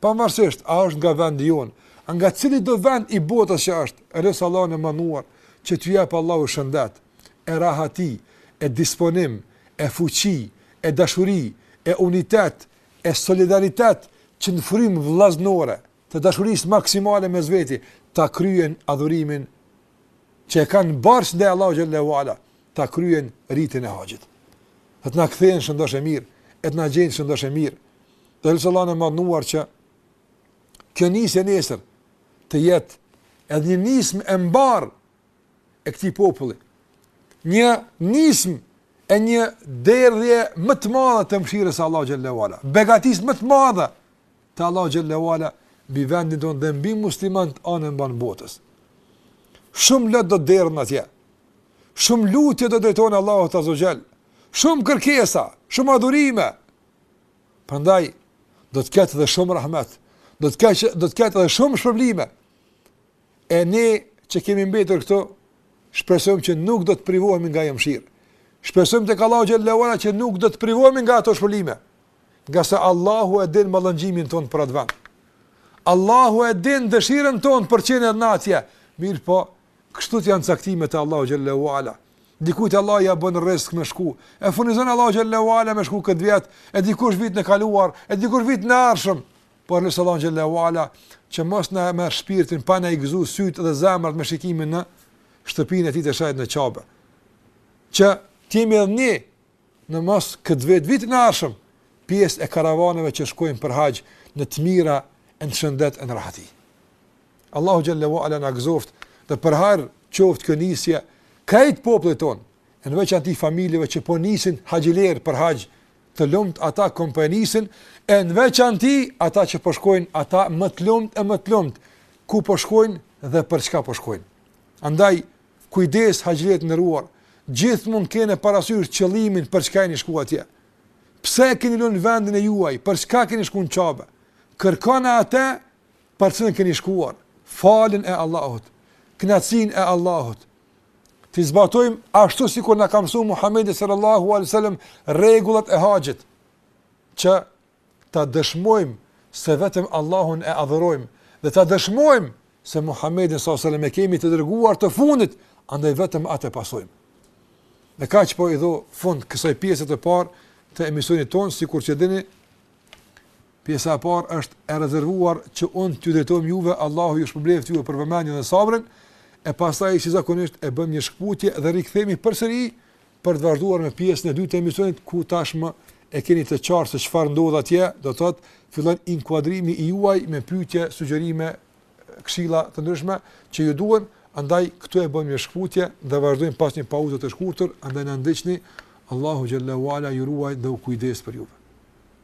Pavarësisht a është nga vendi jonë, a nga cilido vend i botës që është, lus Allahun e Madhëruar, që t'u japë Allahu shëndet, e rahati, e disponim, e fuqi, e dashuri, e unitet, e solidaritet, që në frymë vëllazërore, të dashurisë maksimale mes veti, ta kryejnë adhurimin që e kanë borxh ndaj Allahu xhele ue ala, ta kryejnë ritin e haxhit. Të na kthehen shëndosh e mirë, e të na gjejnë shëndosh e mirë, Dhe lus Allahun e Madhëruar që kjo nisje nesër të jetë edhe një nismë e mbarë e këtij populli. Një nismë e një derdhje më të madhe të mëshirës së Allahut xhele ue ala. Begatisë më të madhe të Allahut xhele ue ala mbi vendin tonë dhe mbi muslimanët anembanë botës. Shumë lot do të derdhen atje. Shumë lutje do t'i drejtohen Allahut aze ue xhel. Shumë kërkesa, shumë adhurime, Prandaj do të ketë edhe shumë rahmet, do të ketë do të ketë edhe shumë shpërblime. E ne që kemi mbetur këtu, shpresojmë që nuk do të privohemi nga ajo mëshirë. Shpresojmë tek Allahu xhele ue ala që nuk do të privohemi nga ato shpërblime. Ngase Allahu e din mallëngjimin tonë për atë vend. Allahu e din dëshirën tonë për të qenë atje. Mirëpo, Kështu janë caktimet e Allahut xhele ue ala. Dikujt Allahu ja bën rrisk me shku. E furnizon Allahu xhele ue ala me shku këtë vit, e dikush vitin e kaluar, e dikush vitin e ardhshëm. Por lus Allahun xhele ue ala që mos na merr shpirtin pa na i gëzu sytë dhe zemrat me shikimin në shtëpinë e tij të shejtë në Qabe. Që të jemi edhe ne në mos këtë vit, vitin e ardhshëm, pjesë e karavaneve që shkojnë për haxh në të mira e në shëndet e në rahati. Allahu xhele ue ala na gëzoftë dhe për hajr qoftë kjo nisje krejt popullit tonë, e në veçanti familjeve që po nisin haxhiler për haxh, të lumt ata që po i nisin e në veçanti ata që po shkojnë ata më të lumt e më të lumt ku po shkojnë dhe për çka po shkojnë. Andaj Kujdes haxhilerë të nderuar, gjithmonë kene parasysh qëllimin për çka jeni shku atje. Pse e keni lënë vendin e juej, për çka keni shku në Qabe? Kërkoni atë për çka keni shkuar, faljen e Allahut, kënaqësinë e Allahut. T'i zbatojmë ashtu sikur na ka mësuar Muhamedi sallallahu alaihi wasallam rregullat e haxhit që ta dëshmojmë se vetëm Allahun e adhurojmë dhe ta dëshmojmë se Muhamedin sallallahu alaihi wasallam e kemi të dërguar të fundit, andaj vetëm atë pasojmë. Me kaq po i jap fund kësaj pjese të parë të emisionit tonë, sikur që dini, pjesa e parë është e rezervuar që unë t'ju drejtohem juve, Allahu ju shpërbleftë juve për vëmendjen dhe sabrin, e pastaj si zakonisht e bëjmë një shkëputje dhe rikthehemi përsëri për të vazhduar me pjesën e dytë të emisionit ku tashmë e keni të qartë se çfarë ndodh atje, do të thotë fillon inkuadrimi i juaj me pyetje, sugjerime, këshilla të ndryshme që ju duhen, andaj këtu e bëjmë një shkëputje dhe vazhdojmë pas një pauze të shkurtër, andaj na ndiqni. Allahu xhel-le ue ala ju ruajtë dhe u kujdestë për juve.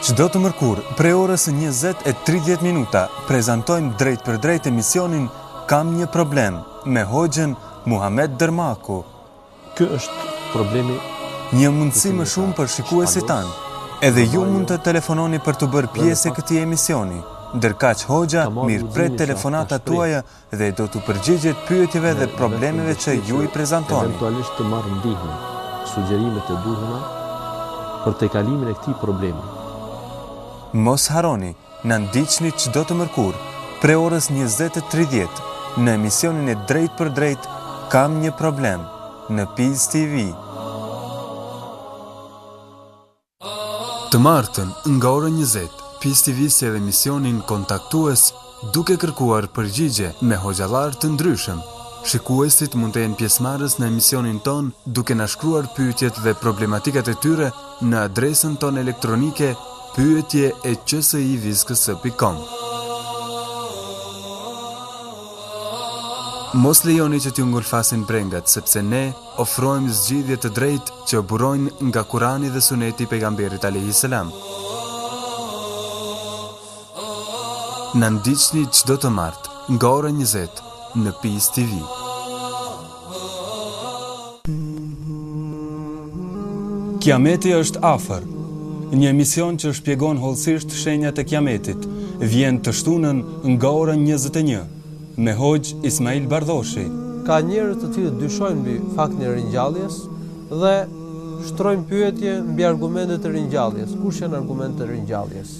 Çdo të mërkurë, prej orës 20:30 minuta, prezantojmë drejtpërdrejt emisionin Kam një problem me hoxhën Muhamet Dërmaku. Ky është problemi Një mundësi më shumë për shikuesit tanë. Edhe ju mund të telefononi për t'u bërë pjesë e këtij emisioni. Ndërkaq hoxha mirëpret telefonatat tuaja dhe do t'u përgjigjet pyetjeve dhe problemeve që ju i prezantoni. Eventualisht të marrë ndihmë, sugjerimet e duhura për tejkalimin e këtij problemi. Mos harroni, na ndiqni çdo të mërkurë, prej orës 20.30, në emisionin e drejtpërdrejtë, kam një problem, në Peace TV. Të martën, nga ora njëzet, Peace TV sjell emisionin Kontaktues duke kërkuar përgjigje me hoxhallarë të ndryshëm. Shikuesit mund të jenë pjesëmarrës në emisionin tonë duke na shkruar pyetjet dhe problematikat e tyre në adresën tonë elektronike pyetje@qsiviskës.com. Mos lejoni që t'ju ngulfasin brengat sepse ne Ofrojmë zgjidhje të drejta që burojnë nga Kurani dhe Suneti i Pejgamberit alejhi selam. Na ndiqni çdo të martë nga ora 20 në Peace TV. Kiameti është afër. Një emision që shpjegon hollësisht shenjat e Kiametit vjen të shtunën nga ora 21. Me Hoxhë Ismail Bardhoshi. Ka njerëz të cilët dyshojnë mbi faktin e ringjalljes dhe shtrojnë pyetje mbi argumentet e ringjalljes, kush janë argumentet e ringjalljes?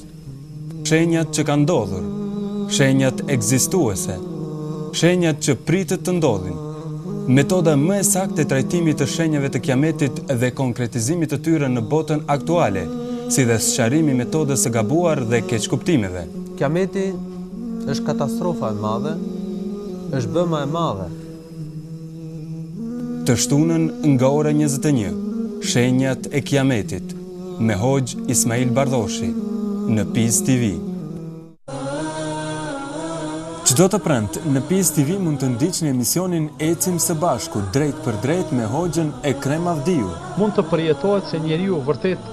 Shenjat që kanë ndodhur, shenjat ekzistuese, shenjat që pritet të ndodhin, metoda më e saktë e trajtimit të shenjave të Kiametit dhe konkretizimit të tyre në botën aktuale, si dhe sqarimi i metodës së gabuar dhe keqkuptimeve. Kiameti Është katastrofa e madhe, është bëma e madhe. Të shtunën nga ora njëzet e një, Shenjat e Kijametit me Hoxhë Ismail Bardhoshi në Peace TV. Çdo të premte në Peace TV mund të ndiqni emisionin Ecim së bashku drejtpërdrejt me Hoxhën Ekrem Avdiu. Mund të përjetohet se njeriu vërtet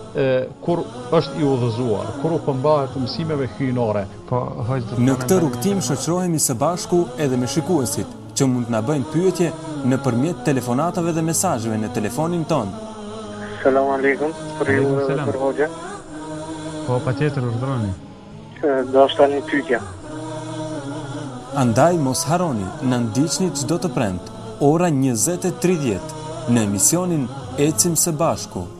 kur është i udhëzuar, kur u përmbahet mësimeve hyjnore, Në këtë rrugëtim shoqërohemi së bashku edhe me shikuesit, që mund të na bëjnë pyetje nëpërmjet telefonatave dhe mesazheve në telefonin tonë. Selam aleikum, për ju dhe për hoxhën. Po, patjetër, urdhëroni. Desha ta një pytje. Andaj mos harroni na ndiqni çdo të premte, ora 20.30, në emisionin Ecim së bashku.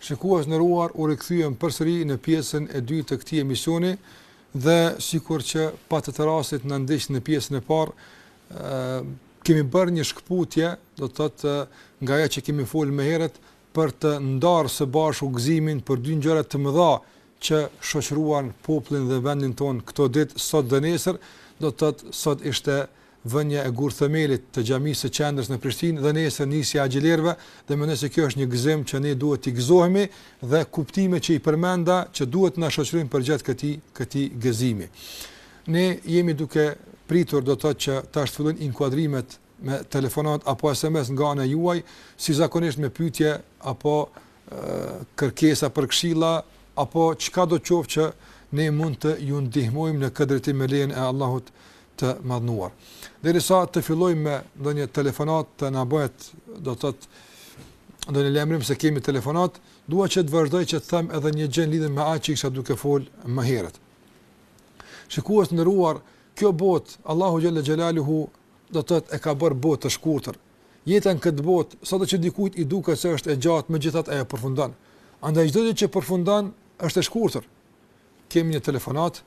Shikues të nderuar, u rikthyem përsëri në pjesën e dytë të këtij emisioni dhe sikur që patët rast të na ndiqni në pjesën e parë, kemi bërë një shkputje, do të thotë nga ajo që kemi folur më herët për të ndarë së bashku gëzimin për dy gjëra të mëdha që shoqëruan popullin dhe vendin tonë këto ditë sot dhe nesër, do të thotë sot ishte vënia e gurëthemelit të Xhamisë së Qendrës në Prishtinë dhe nesër nisja e haxhilerëve dhe mendoj se kjo është një gëzim që ne duhet t'i gëzohemi dhe kuptimet që i përmenda që duhet të na shoqërojnë përgjatë këtij këtij gëzimi. Ne jemi duke pritur do të thotë që tash të fillojnë inkuadrimet me telefonat apo SMS nga ana juaj, si zakonisht me pyetje apo kërkesa për këshilla apo çka do të qoftë që ne mund të ju ndihmojmë në këtë drejtim me lejen e Allahut të madhnuar. Deri sa të fillojmë me ndonjë telefonatë të na bëhet, do të thotë, ndonjë lajmërim se kemi telefonatë, dua që të vazhdoj që të them edhe një gjë në lidhje me atë që isha duke folë më herët. Shikues të nderuar, kjo botë, Allahu xhelle xhelaluhu, do të thotë, e ka bërë botë të shkurtër. Jeta në këtë botë, sado që dikujt i duket se është e gjatë, megjithatë ajo përfundon. Andaj, çdo gjë që përfundon, është e shkurtër. Kemi një telefonatë,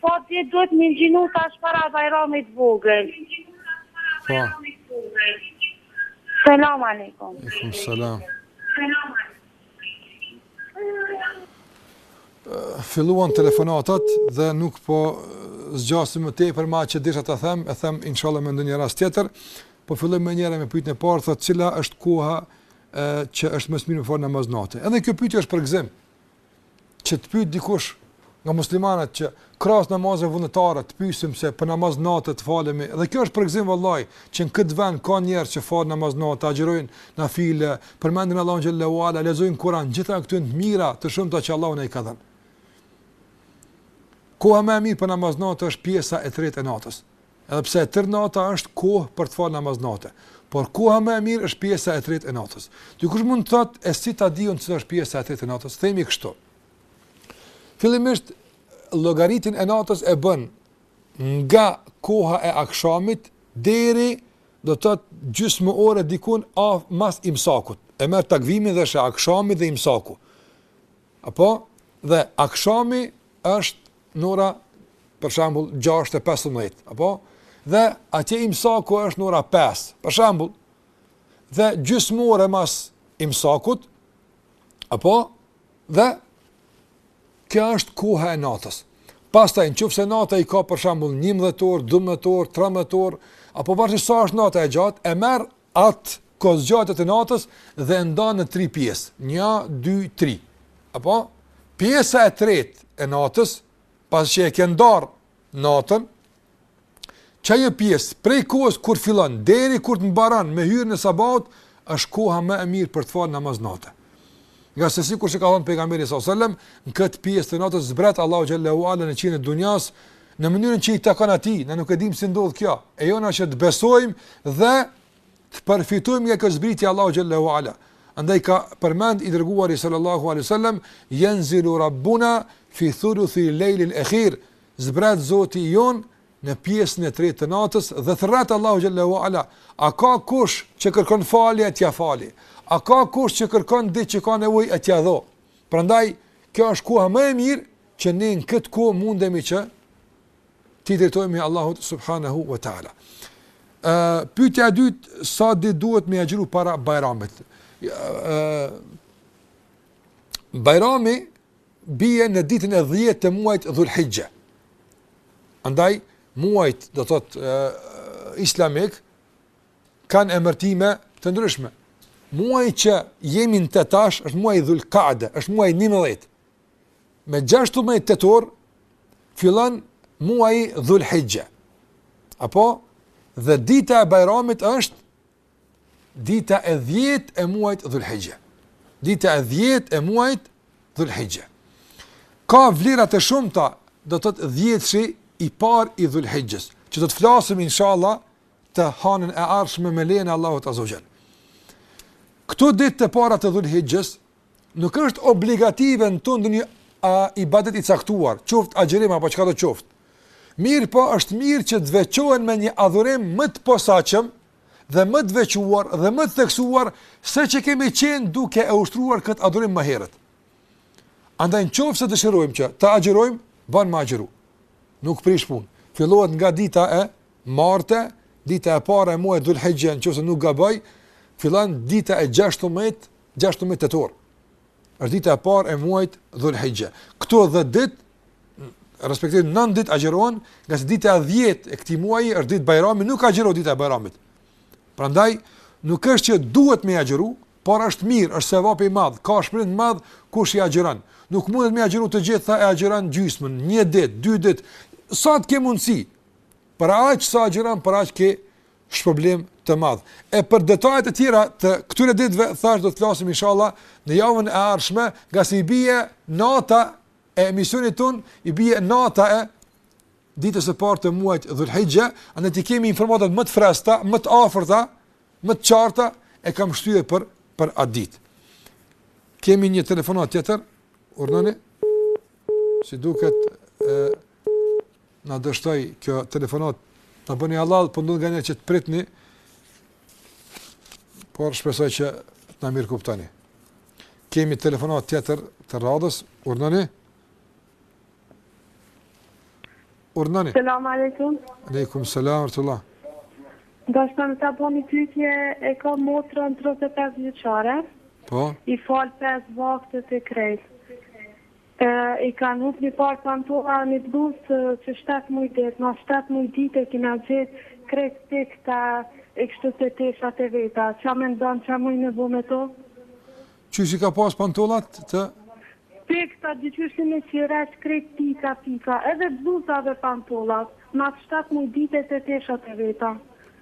Po ti duhet me agjinu tash para Bajramit t'vogël. Po. Selam aleikum. Aleikum selam. Filluan telefonatat dhe nuk po zgjasim më tepër me atë që desha të them, e them inshallah me ndonjë rast tjetër. Po fillojmë me njëra me pyetjen e parë, thotë cila është koha e, që është më së miri të fal namaz nate. Edhe kjo pyetje është për gzim. që të pyet dikush nga muslimanët që krahas namazeve vullnetare të pyesim se për namaz nate të falemi dhe kjo është për gzim vallahi që në këtë vend ka njerëz që falin namaz nate, agjërojnë nafile, përmendin Allahun xhelle ue ala, lexojnë Kur'an, gjitha këto janë të mira, të shumta që Allahu na i ka dhënë. Koha më e mirë për namaz nate është pjesa e tretë e natës. Edhe pse e tërë nata është kohë për të falë namaz nate, por koha më e mirë është pjesa e tretë e natës. Dikush mund të thotë, e si ta di unë cila është pjesa e tretë e natës? Themi kështu. Fillimisht llogaritjen e natës e bën nga koha e akshamit deri do të thotë gjysmë ore diku mas imsakut. E merr takvimin dhe sheh akshami dhe imsaku. Apo dhe akshami është në ora për shembull 6:15, apo dhe atje imsaku është në ora 5, për shembull, dhe gjysmë ore mas imsakut, apo dhe kjo është koha e natës. Pastaj në qoftë se nata i ka për shembull 11 orë, 12 orë, 13 orë, apo varet sa është nata e gjatë, e merr Atë kohëzgjatje të natës dhe e ndan në tri pjesë, një, dy, tri. Apo? Pjesa e tretë e natës, pas që e ke ndarë natën, ajo pjesë prej kohës kur fillon, deri kur të mbaron me hyrjen e sabahut, është koha më e mirë për të falë namaz natë. Ngase sikur që ka thonë pejgamberi s.a.s. në këtë pjesë të natës zbret Allahu xhalla ve ala në qiellin e dunjas, në mënyrën që i takon atij, ne nuk e dimë si ndodh kjo, e jona që të besojmë dhe të përfitojmë nga kjo zbritje e Allahut xhalla ve ala. Andaj ka përmend i dërguari sallallahu alaihi wasallam yanzilu rabbuna fi thuluthi al-layl al-akhir zbret Zoti jon në pjesën e tretë të natës dhe thrret Allahu xhalla ve ala a ka kush që kërkon falje e t'ia fali a ka kush që kërkon diçka që ka nevojë e t'ia dhoj prandaj kjo është koha më e mirë që ne në këtë kohë mundemi që t'i drejtohemi Allahut subhanahu wa taala. Ë pyetja e dytë, sa ditë duhet me agjëru para Bajramit? Ë Bajrami bie në ditën e 10 të muajit Dhulhixhe. Andaj muajt, do thot ë islamik kanë emërtime të ndryshme. Muaji që jemi në të tash është muaji Dhulkade, është muaji i 11. me 16 tetor fillon muaji Dhul Hixhe. Apo dhe dita e Bajramit është dita e 10 e muajit Dhul Hixhe. Dita e 10 e muajit Dhul Hixhe. Ka vlera të shumta, do të thotë 10-shi i parë i Dhul Hixhes, që do të flasim inshallah të hanën e ardhshme me lejen e Allahut azze ve xhel. Këto ditë të para të Dhul Hixhes, Nuk është obligative në të ndonjë ibadet i caktuar, qoftë agjerim apo çkado qoftë. Mirëpo është mirë që të veçohen me një adhurim më të posaçëm dhe më të veçuar dhe më të theksuar se që kemi qenë duke e ushtruar këtë adhurim më herët. Andaj në qoftë se dëshirojmë që të agjerojmë, ban me agjëru. Nuk prish punë. Fillohet nga dita e martë, dita e parë e muajit Dhulhixhe në qoftë se nuk gaboj, fillon dita e gjashtëmbëdhjetë gjashtëmbëdhjetë tetor është dita e parë e muajit Dhulhixhe. Këto 10 ditë, respektivisht 9 ditë agjërohen, ngase dita e 10 e këtij muaji është ditë Bajrami, nuk agjërohet dita e Bajramit. Prandaj nuk është që duhet me agjëru, por është mirë, është sevap i madh, ka shpërblim të madh kush i agjëron. Nuk mundet me agjëru të gjitha e agjëron gjysmën, një ditë, dy ditë, sa të kesh mundsi. Për aq sa agjëron, për aq ke Shpërblim të madh. E për detaje të tjera të këtyre ditëve thashë do të flasim inshallah në javën e ardhshme, ngase i bie nata e emisionit tonë, i bie nata e ditës së parë të muajit Dhulhixhe, andaj t'i kemi informatat më të freskëta, më të afërta, më të qarta e kam shtyrë për për atë ditë. Kemi një telefonatë tjetër, urdhnoni, si duket, e, Na dështoi kjo telefonatë. Na bëni hallall, po ndodh nga një që të pritni. Por shpresoj që na mirëkuptoni. Kemi telefonatën tjetër të radhës, urdhnoni. Urdhnoni. Selam aleikum. Aleikum selam ورحمة Deshta me ta bë ni pyetje e kam motrën 35 vjeçare. Po. I fal 5 vakte të krejt. I kanë hup ni palë pantolla e ni bluzë që shtatë muj dit mas shtatë muj dit e kina gjet krejt pikta e kshtu te teshat e veta ça mendon ça muj me bo me to. Qysh i ka pas pantollat të. Pikta diqyshim i ki rrejt krejt pika pika edhe bluza edhe pantollat mas shtatë muj dit e te teshat e veta.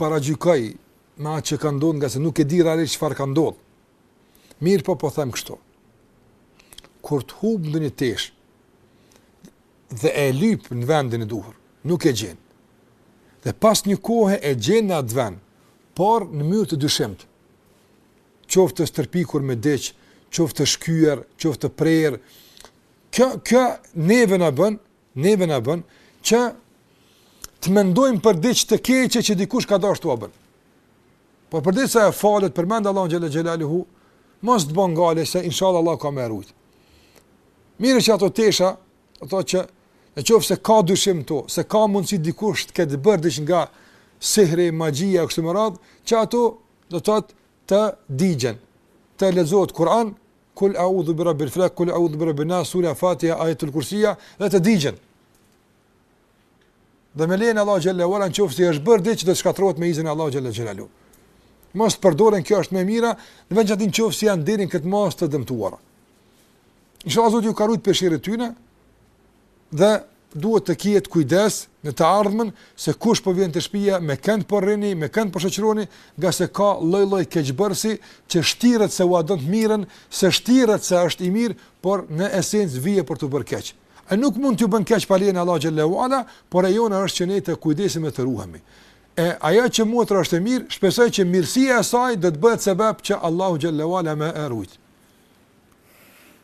paragjykoj me atë që ka ndodhur, ngase nuk e di realisht çfarë ka ndodhur. Mirëpo po them kështu. Kur të hup ndonjë teshë dhe e lyp në vendin e duhur, nuk e gjen. Dhe pas një kohe e gjen në atë vend, por në mënyrë të dyshimtë. Qoftë të stërpikur me diç, qoftë të shkyer, qoftë të prerë. Kjo kjo neve na bën Neve na bën që të mendojmë për diç të keqe që dikush ka dashur t'ua bën. Po për ditë sa e falet përmend Allahu xhalla xhelaluhu, mos të bën gajle se inshallah Allah ka me rujt. Mirë që ato tesha, ato që në qoftë se ka dyshim këtu, se ka mundësi dikush të ketë bërë diç nga sihri, magjia kështu me radhë, që ato duhet të digjen. Të lexohet Kur'an, Kul a'udhu bi rabbil falaq, kul a'udhu bi rabbin nas, sura Fatiha, ajetul kursia dhe të digjen. Dhe me lejen e Allahu xhalla wala në qoftë se është bërë diç do të shkatërrohet me iznin e Allahu xhalla xhelalu. Mos të përdoren kjo është më e mira, në vend atij në qoftë se janë deri në këtë masë të dëmtuara. Inshallah Zoti ju ka rujt prej sherrit tyne, Dhe duhet të kihet kujdes në të ardhmen se kush po vjen te shtëpia, me kënd po rrini, me kënd po shoqëroni, ngase ka lloj-lloj keqbërësi që shtiret se ua don të mirën, se shtiret se është i mirë, por në esencë vjen për të bërë keq. Ai nuk mund t'ju bën keq pa lejen e Allahu xhallahu ala, por e jona është që ne të kujdesim dhe të ruhemi. E ajo që motra është e mirë, shpresoj që mirësia e saj do të bëhet sebeb që Allahu xhallahu ala me e rujt.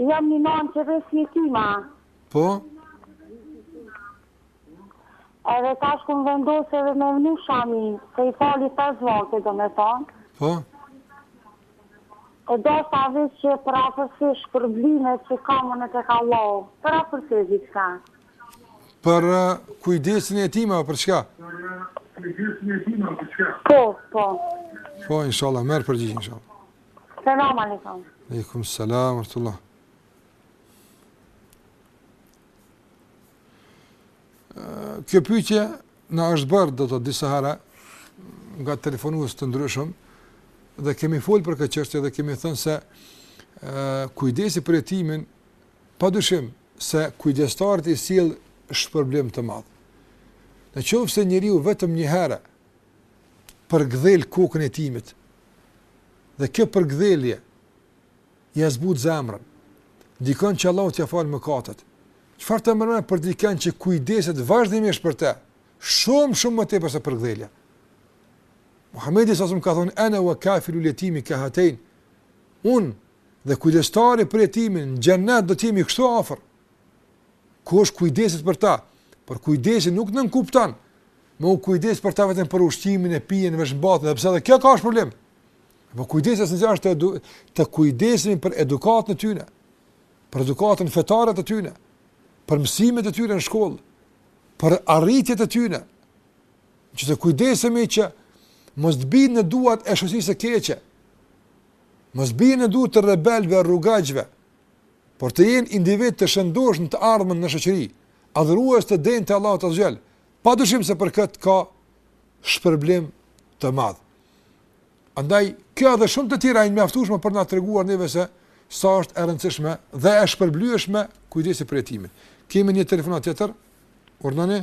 Jam një nanë që rrit jetima. Po. Edhe tash kam vendos edhe me vnu shami, se i fali pesë vakte domethënë. Po. E dashta veç që për afërsisht shpërblimet që kam unë tek Allahu, për afërsisht diçka. Për kujdesin e jetimeve për çka? Për kujdesin e jetimeve për çka? Po, po. Po, inshallah, merr përgjigje inshallah. Selam aleikum. Aleikum selam ورحمة Kjo pyetje na është bërë do thotë disa herë nga telefonues të ndryshëm dhe kemi folë për këtë çështje dhe kemi thënë se ë kujdesi për jetimin padyshim se kujdestarit i sjell shpërblim të madh. Në qoftë se njeriu vetëm një herë përkëdhel kokën e jetimit, Dhe kjo përkëdhelje ia zbut zemrën. Ndikon që Allahu t'ia falë mëkatet. Çfarë të themi ne për dikënd që kujdeset vazhdimisht për te? Shumë, shumë më tepër se përkëdhelja. Muhammedi sasëm ka thonë, ene wa kafilul jetimi ka hatejn. Unë dhe kujdestari për jetimin, në xhennet do t'jemi kështu afër. Kush kujdeset për ta? Por kujdesi nuk nënkupton me u kujdes për ta vetëm për ushqimin e pijen, veshmbathjen, sepse edhe kjo s'ka është problem. Po kujdesi është që ne të kujdesemi për edukatën e tyre, për edukatën fetare të tyre, për mësimet e tyre në shkollë, për arritjet e tyre. Që të kujdesemi që mos të bien në duat e shoqërisë së keqe. Mos bien në duat të rebelëve, rrugaçëve. por të jenë individ të shëndoshë në të ardhmen në shoqëri, adhurues të denjë të Allahut azze ue xhel, pa dyshim se për këtë ka shpërblim të madh. Andaj, kjo edhe shumë të tjera janë mjaftushme për me na treguar neve se sa është e rëndësishme dhe e shpërblyeshme kujdesi për jetimin. Kemi një telefonat tjetër, urdhnoni?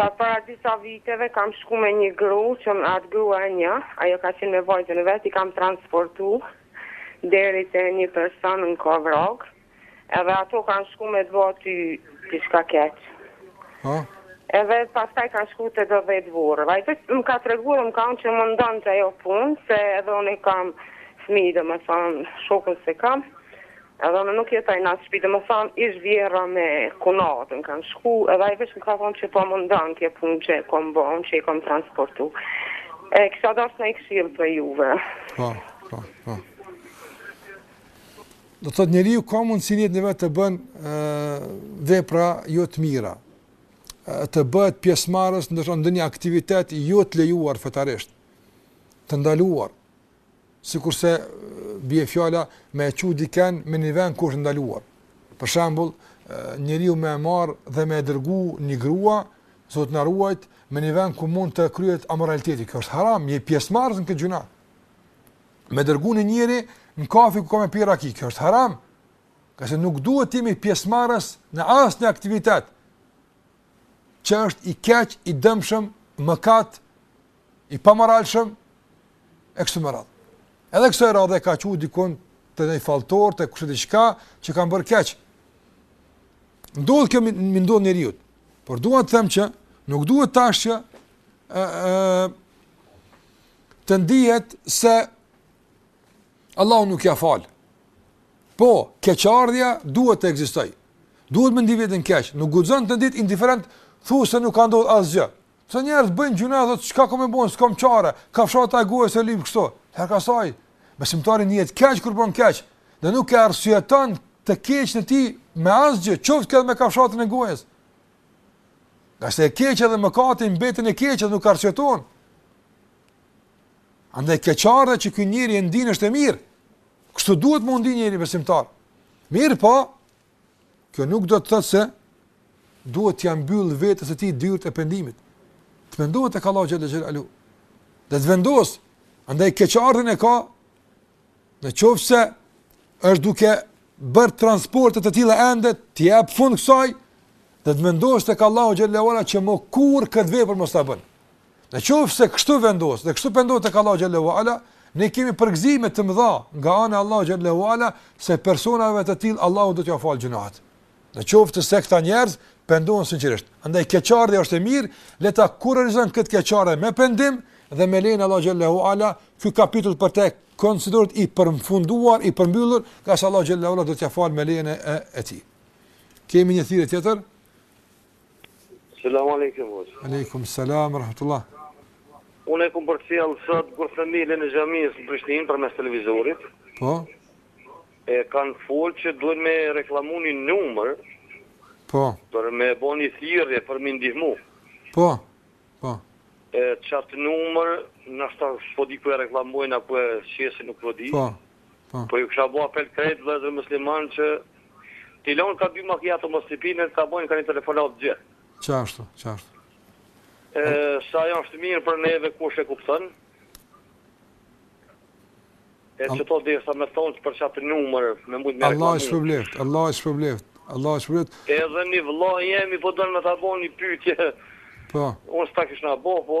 Tha para disa viteve kam shku me nji gru që me atë grua e një ajo ka qenë me vajzën e vet i ka transportu deri te nji person në kovrogë edhe ato kanë shku me bo aty diçka keq edhe pastaj kanë shku te do dhjetë burrë ai vetë më ka tregu edhe më ka thonë që më rëndon ajo punë se edhe unë i kam fëmijë domethënë shokun se kam Edhe unë nuk jetoj në atë shpi domethënë ish vjehrra me kunatën kanë shku edhe ai veç më ka thonë që po më rëndon kjo punë që kom bo unë që i kom transportu e kisha dashtë naj këshillë prej juve po po po do të thotë njeriu ka mundësi vetë të bën vepra jo të mira të bëhet pjesëmarrës në ndonjë aktivitet jo të lejuar fetarisht të ndaluar Sikurse bie fjala me e çu diken me një vend ku është ndaluar. Për shembull, njeriu me e marr dhe me e dërgu një grua, zot na ruajt, me një vend ku mund të kryhet amoraliteti. Kjo është haram, je pjesëmarrës në këtë gjynah. Me dërgu një njeri në kafe ku ka me pi raki, kjo është haram. Pse nuk duhet të jemi pjesëmarrës në asnjë aktivitet që është i keq, i dëmshëm, mëkat i pamoralshëm e kështu me radhë. Edhe kësaj radhe ka çu dikënd te një falltor, te kushedi çka që kanë bërë keq. Ndodh kjo mund me i ndodh njeriut. Por dua të them që nuk duhet tash që ë ë të ndihet se Allahu nuk ja fal. Po, keqardhja duhet të ekzistojë. Duhet me ndi veten keq, nuk guxon të ndihet indiferent, thu se nuk ka ndodh asgjë. Se njerëz bëjnë gjynah thotë çka kam me bo, s'kam çare. Kafshata e gojës e lyp kështu. Larg asaj. Besimtari ndihet keq kur bën keq. Dhe nuk e arsyeton të keqen e tij me asgjë, qoftë edhe me kafshatën e gojës. Ngase e keqja dhe mëkati mbeten e keqe edhe nuk arsyetohen. Andaj keqardhja që ky njeri e ndien është e mirë. Kështu duhet me u ndi njeriu besimtar. Mirëpo, Kjo nuk do të thotë se duhet t'ja mbyll vetes së tij dyert e pendimit. Të pendohet tek Allahu xhel-le xhelaluhu. Dhe të vendos, andaj keqardhjen e ka në qoftë se është duke bërë transporte të tilla ende t'i jep fund kësaj dhe të vendos tek Allahu xhel-le ue ala që më kurr këtë vepër mos ta bën. Në qoftë se kështu vendos, dhe kështu pendohet tek Allahu xhele ve ala, ne kemi përgëzime të mëdha nga ana e Allahut xhele ve ala se personave të tillë Allahu do t'ia falë gjynahet. Në qoftë se këta njerëz pendohen sinqerisht. Andaj keqardhja është e mirë, le ta kurorëzojmë këtë keqardhje me pendim dhe me lejen e Allahut xhele ve ala, ky kapitull për te konsiderohet i përfunduar, i përmbyllur, ngase Allahu xhele ve ala do t'ia falë me lejen e, e tij. Kemi një thirrje tjetër? Selam alejkum hoxhë. Alejkum selam rahmetullah. Unë e kum përcjell sot gurthemelin e xhamisë në Prishtinë përmes televizorit. Po. E kanë folë që duhet me reklamu një numër. Po. Për me bo një thirrje për me ndihmu. Po. Po. E qat numër, ndoshta s'po di ku e reklamojnë apo e shesin nuk po di. Po. Po ju kisha bo apel krejt vëllezër muslimanë që t'i lonë ka dy makiato mos i pinë edhe ta bojn ka një telefonat të gjithë. Qashtu, qashtu. E sa ajo është mirë për neve kush e kupton? E që to dhe sa me thonë për qatë numër, me mund me reklamu. Allah i shpërbleft, Allah i shpërbleft, Allah i shpërbleft. Edhe një vlla jemi, po du me ta bo një pytje. Po. Unë s'ta kishë na bo, po.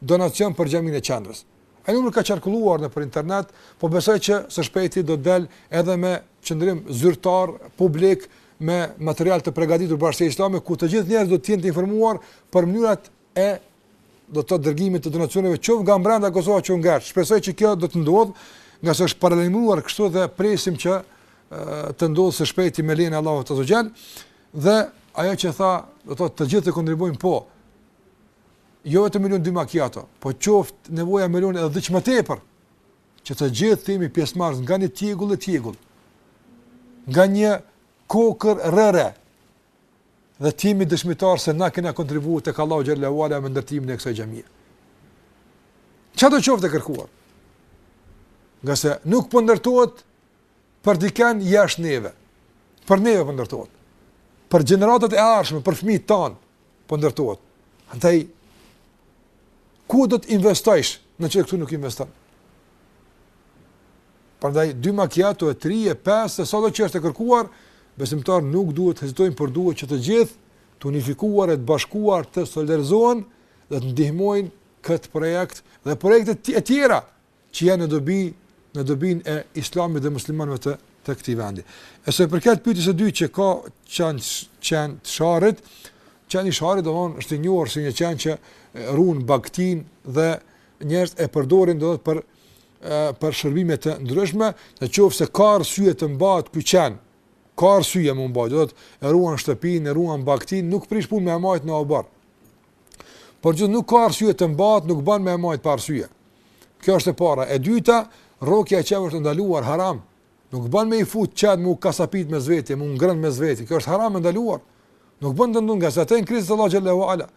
donacion për xhaminë e qendrës. Ai numër ka qarkulluar nëpër internet, po besoj që së shpejti do të dalë edhe me qëndrim zyrtar publik me material të përgatitur Bashkësia Islame ku të gjithë njerëzit do të jenë të informuar për mënyrat e do të dërgimit të donacioneve qoftë nga brenda Kosovës qoftë nga jashtë. Shpresoj që kjo do të ndodhë, ngase është paralajmëruar kështu dhe presim që të ndodhë së shpejti me lejen e Allahut azze ve xhel. Dhe ajo që tha, do të thotë të gjithë të kontribuojnë po. jo vetëm me lënë dy macchiato, po qoftë nevoja me lënë edhe diç më tepër, që të gjithë t'jemi pjesëmarrës nga një tjegull e tjegull, nga një kokërr rëre, dhe t'jemi dëshmitarë se na kena kontribuar tek Allahu xhele ve ala me ndërtimin e kësaj xhamie. Qa të qoftë e kërkuar? Ngase nuk po ndërtohet për dikënd jashtë neve, për neve po ndërtohet, për gjeneratat e ardhshme, për fmi tanë, po ndërtohet. Andaj, ku do të investojsh në qe këtu nuk investon? Prandaj, dy makiato e tri e pesë, e sado që është e kërkuar, besimtarët nuk duhet të hezitojnë, por duhet që të gjithë të unifikuar e të bashkuar të solidarizohen dhe të ndihmojnë këtë projekt dhe projektet e tjera që janë në dobi në dobinë e Islamit dhe muslimanëve të të këtij vendi. E sa i përket pyetjes së dytë që ka qen qen të Sharrit, qeni i Sharrit domthon është i njohur si një qen që ruan baktin dhe njerëzit e përdorin do të për për shërbime të ndryshme, në qoftë se ka arsye të mbahet ky qen, ka arsye me u mbajt, do të ruan shtëpinë, ruan baktin, nuk prish punë me e majt në oborr. Por gjithë nuk ka arsye të mbahet, nuk bën me e majtë pa arsye. Kjo është e para. E dyta, rrokja e qenve është e ndaluar, haram. Nuk bën me i fut qentë m'u kasapit mes veti, m'u ngrënë mes veti. Kjo është haram e ndaluar. Nuk bën të ndonjë gazet, atë krijesë të Allahut xhelle ve ala.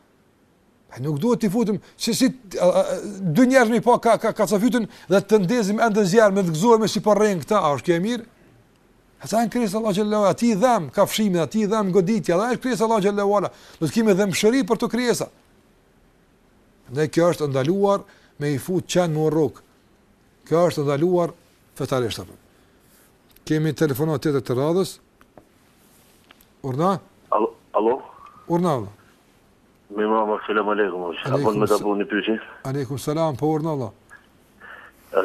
Ai nuk duhet të futem, si si dy njerëz me pa ka ka kacafyten dhe të ndezim ende zjarr me të gëzuar me si po rrehen këta, a është kjo e mirë? Ata janë krijesa të Allahut xhelle ve ala, atij i dhemb kafshimi, atij i dhemb goditja, ata janë krijesa të Allahut xhelle ve ala. Duhet të kemi dhembshuri për ato krijesa. Dhe kjo është ndaluar me i fut qentë në rrokje. Kjo është ndaluar fetarisht apo. Kemi telefonatë tjetër të radhës. Urdhno? Alo? Alo? Urdhno, alo. Mirëmrama, selam aleikum. A bon me ta bë një pyetje? Aleikum selam, po urdhno, vëlla.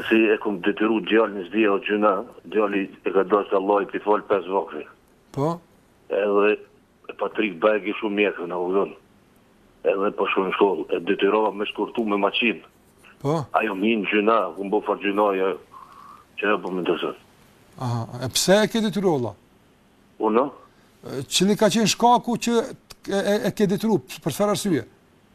Si e kum detyru djalin s'di a o gjynah, djali e ka dashtë Allahi t'i fal pesë vakte. Po? Edhe pat rrit bajagi shumë mjekër, më kupton. Edhe po shkon në shkollë, e detyrova me shkurtu me maqinë. Po? Ajo minë gjynah, kum bo farë gjynahi, që e po më ndësën. Aha, e pse e ke detyru, vëlla? Unë? Cili ka qenë shkaku që e, e, e ke detyru, për çfarë arsye?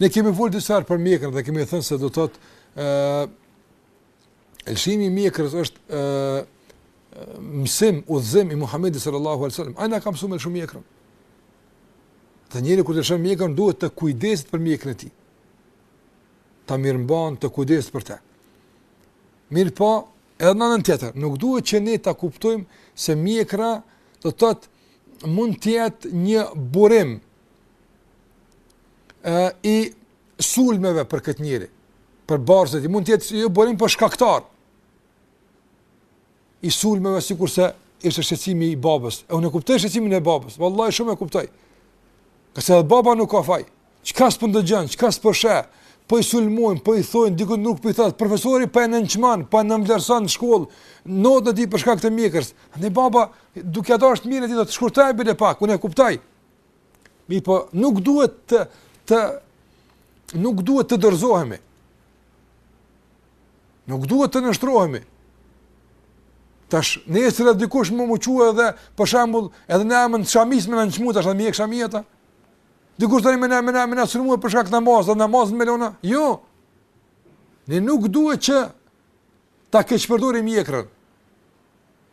Ne kemi folë disa herë për mjekrën dhe kemi thënë se do të thotë ë lëshimi i mjekrës është e, mësim, udhëzim i Muhamedit sallallahu alejhi ve selem. Ai na ka msu me e lëshu mjekrën. Dhe njeri kur të lëshon mjekrën duhet të kujdeset për mjekrën e tij. Ta mirëmban, të kujdeset për të. Mirëpo, edhe në anën tjetër, nuk duhet që ne të kuptojmë se mjekra do të thotë mund të jetë një burim i sulmeve për këtë njeri, për bartësit, mund të jetë jo burim po shkaktar, i sulmeve sikurse ishte shqetësimi i babës, e unë e kuptoj shqetësimin e babës, vallahi shumë e kuptoj, se edhe baba nuk ka faj, çka s'po ndëgjon, çka s'po sheh, po i sulmojnë, po i thojnë, dikun nuk po i thotë, profesori po e nënçmon, po e nënvlerëson në shkollë, notën e tij për shkak të mjekrës, e baba, duke ia dashtë të mirën, i thotë shkurtoje bile pak, unë e kuptoj, Mirëpo nuk duhet të të nuk duhet të dorëzohemi. Nuk duhet të nënshtrohemi. Tash nesër edhe dikush me m'u çu edhe për shembull edhe në emën të shamisë me na nënçmu tash me i hek shamijat a. Dikush tani me na me na me na sulmu për shkak të namazit, namazin me lon a. Jo. Ne nuk duhet që ta keqpërdorim mjekrën,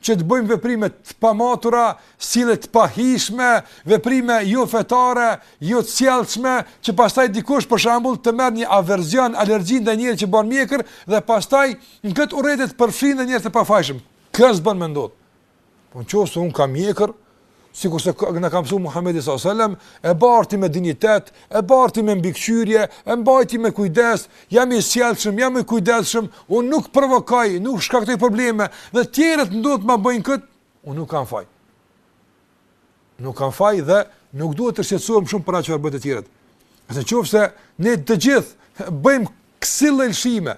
që të bëjmë veprime të pamatura, sjellje të pahijshme, veprime jo fetare, jo të sjellshme, që pastaj dikush për shembull të merr një aversion, alergji ndaj njerit që bën mjekër dhe pastaj në këtë urrejtje të përfshin dhe njerëz të pafajshëm. Kjo s'bën me ndodh. Po në qoftë se unë kam mjekër, sikurse na ka msu Muhammedi s.a.s. e barti me dignitet, e barti me mbikëqyrje, e mbajti me kujdes, jam i sjellshëm, jam i kujdesshëm, unë nuk provokoj, nuk shkaktoj probleme, dhe tjerët do të ma bëjnë këtë, unë nuk kam faj. Nuk kam faj dhe nuk duhet të shqetësohem shumë për atë çfarë bëjnë të tjerët. Në qoftë se ne të gjithë bëjmë kësi lëshime,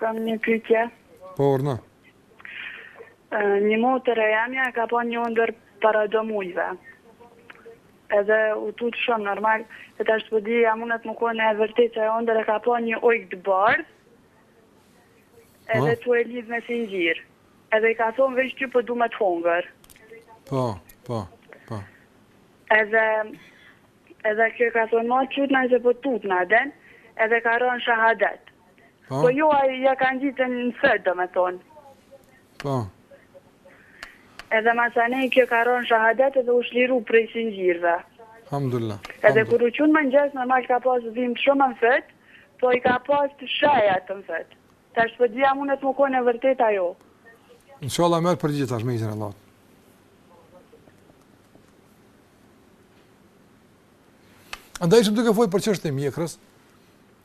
Kam një pyetje. Po urdhno. Një motrë tjera e jemja e ka pa një ëndërr para do muajve. Edhe u tut shumë normal, e tash po di a mundet me kon e vërtet se ajo ëndërr e ka pa një ujk të bardhë. Edhe tu e lidh me sinxhir. Edhe i ka thon veq ty po du me të hongër. Po, po, po. Edhe Edhe kjo ka thonë ma çut ma se po tutna edhe ka rënë shahadet Po. Po jo ai ia ka ngjite në fyt domethënë. Po. Edhe masanej kjo ka rënë shahadet edhe u shliru prej sinxhirëve. Hamdullah. Edhe kur u çu n'mëngjes normal ka pas dhimbë shumë në fyt, po i ka pas t'shejat në fyt. Tash po di a mundet me kon e vërtet a jo. Inshallah merr përgjigje tash me izin e Allahut. Andaj ishim duke folë për çështje të mjekrës,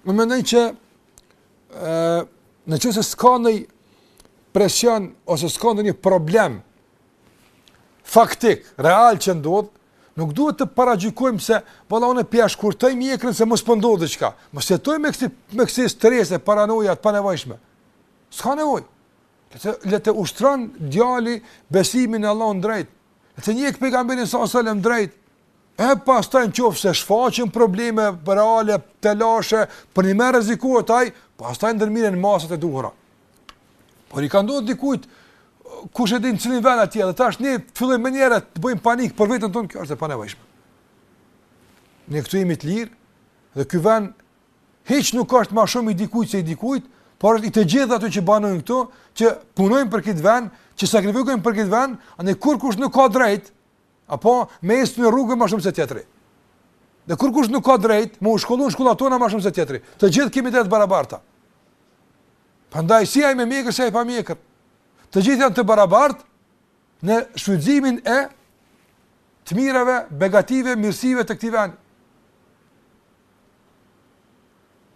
ë mendoj që e, në qoftë se s'ka ndonjë presion ose s'ka ndonjë problem faktik, real që ndodh, nuk duhet të paragjykojmë se valla unë po ia shkurtoj mjekrën se mos po ndodh diçka. Mos jetojmë me kësi me kësi strese e paranoja të panevojshme. S'ka nevojë. Le të le të ushtron djali besimin në Allahun drejt, Të njeh pejgamberin sa selam drejt e pastaj nëse shfaqen probleme reale, telashe, përnime rrezikohet ai, pastaj ndërmirren masat e duhura. Por i ka ndodhur dikujt kush e di n'cilin vend atje, dhe tash ne fillojmë menjëherë të bëjmë panik për veten tonë, kjo është e panevojshme. Ne këtu jemi të lirë dhe ky vend Hiç nuk është ma shumë i dikujt se i dikujt, por është i të gjithë atyre që banojnë këtu, që punojnë për këtë vend, që sakrifikojnë për këtë vend, andaj kurkush nuk ka drejt apo me ecë në rrugë ma shumë se tjetri. Dhe kurkush nuk ka drejt me u shkollu n'shkollat tona ma shumë se tjetri. Të gjithë kemi drejta t'barabarta. Prandaj si ai me mjekër, si ai pa mjekër. Të gjithë janë të barabartë, në shfrytëzimin e të mirave, begative, mirësive të këtij vendi.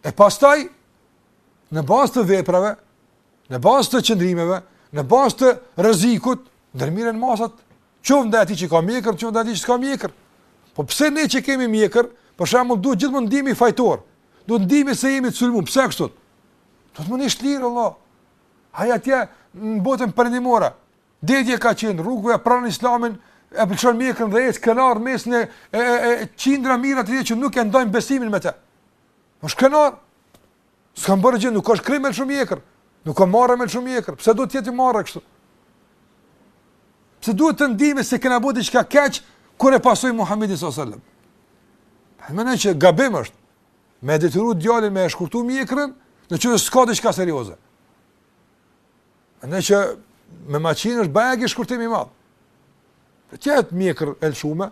E pastaj në bazë të veprave, në bazë të qëndrimeve, në bazë të rrezikut, ndërmirren masat qoftë ndaj atij që ka mjekër, qoftë ndaj atij që s'ka mjekër. Po pse ne që kemi mjekër, për shembull duhet gjithmonë t'ndihemi fajtor. Duhet t'ndihemi se jemi të sulmuar, pse kështu? Do të më nish lirë Allah. Ai atje në botën perëndimore, Deri dje ka qenë rrugëve, pranon islamin, e po lëshon mjekrën dhe ecë krenar mes në e, e, e qindra mijëra të tjerë që nuk e ndajnë besimin me të. Është krenar. S'kam bërë gjë, nuk është krim me lëshu mjekër. Nuk është marre me lëshu mjekër. Pse duhet të jetë marre kështu? Pse duhet të ndihemi se kena bo diçka keq kur e pasoi Muhamedin sallallahu alajhi wasallam? Mendoj që gabim është me detyru djalin me e shkurtu mjekrën, në qoftë se s'ka diçka serioze. Mendoj që me maqinë është bajagi shkurtim i madh. Të jetë mjekër e lëshume,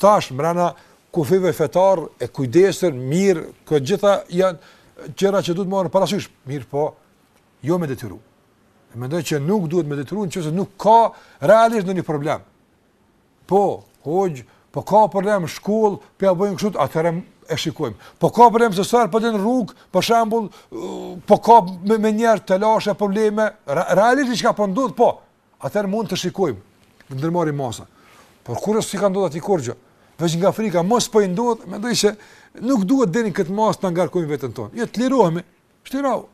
thash mrena kufive fetar e kujdesër, mirë, këto të gjitha janë gjëra që duhet marrë në parasysh, mirëpo, jo me detyru. E mendoj që nuk duhet me detyru në qoftë se nuk ka realisht ndonjë problem. Po, hoxhë, po ka problem në shkollë, po ia bëjnë kështu, atëherë e shikojmë. Po ka problem se sapo del në rrugë, për shembull, po ka me, me njerëz telashe probleme, realisht diçka po ndodh, po. Atëherë mund të shikojmë, të ndërmarrim masa. Por kur s'i ka ndodhur atij kurrë, veç nga frika mos po i ndodh, mendoj se nuk duhet deri në këtë masë ta ngarkojmë veten tonë. Jo të lirohemi. Shtirau.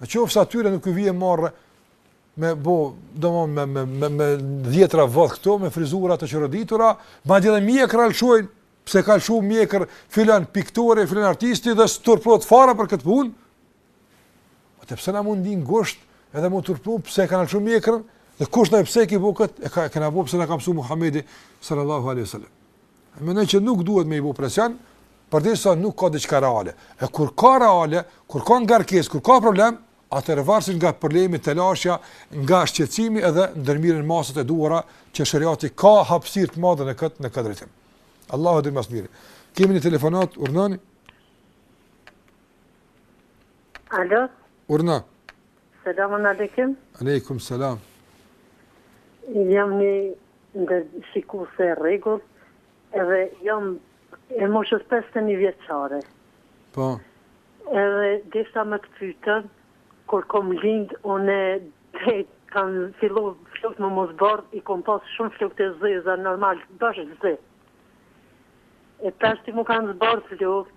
Në qoftë se atyre nuk i vjen marre me bo, domon me me me me dhjetra vathë këto me frizura të çoroditura, madje edhe mjekër lëshojnë, pse ka lëshu mjekër filan piktori, filan artisti s'turpërohet fare për këtë punë. Po pse na me u ndi ngusht edhe me u turpnu pse kena lëshu mjekër dhe kush na pyet pse ki bu kët e kena bu pse na ka mësu Muhamedi sallallahu alaihi wasallam. Unë mendoj që nuk duhet me i bu presion, përderisa nuk ka diçka reale. E kur ka reale, kur ka ngarkesë, kur ka problem, atëherë varësisht nga problemi, telashja, nga shqetësimi edhe ndërmirren masat e duhura që sheriati ka hapësirë të madhe në këtë, në këtë drejtim. Allahu e di më së miri. Kemi një telefonatë, urdhnoni? Alo? Urdhno. Selamun alejkum. Alejkum Selam. Jam një shikuese e rregullt dhe jam e moshës 51 vjeçare. Po. Edhe desha me të pyet, kur kom lind unë, m'kanë fillu flokët me m'u zbardh, i kom pas shumë flokët e zeza, normal, bash të zeza. E pastaj mu kanë zbardh flokët,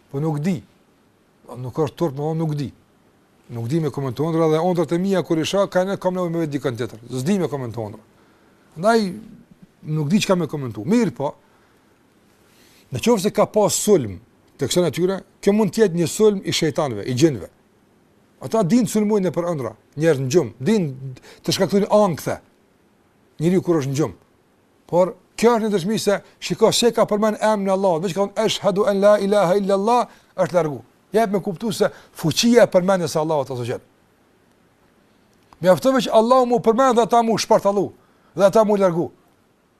Po nuk di. Po nuk është turp, po nuk di. Nuk di me komentu ondrra, edhe ondrrat e mia kur i shoh nganjëherë kam nevojë me dikënd tjetër. S'di me komentuar. Ndaj nuk di çka me komentuar. Mirëpo. Në qoftë se ka pas sulm të kësaj natyre, kjo mund të jetë një sulm i shejtanëve, i xhinëve. Ata dinë të sulmojnë nëpër ëndra, njerëz në gjumë, dinë të shkaktojnë ankthe. Njeri kur është në gjumë. Por kjo është një dëshmi se shiko se ka përmend emrin e Allahut, veç ka thënë eshhadu an la ilaha illa Allah, është largu. Jep me kuptu se fuqia e përmendjes së Allahut azze ue xhel. Mjafton veç Allahu m'u përmend dhe ata m'u shpartallu dhe ata m'u largu.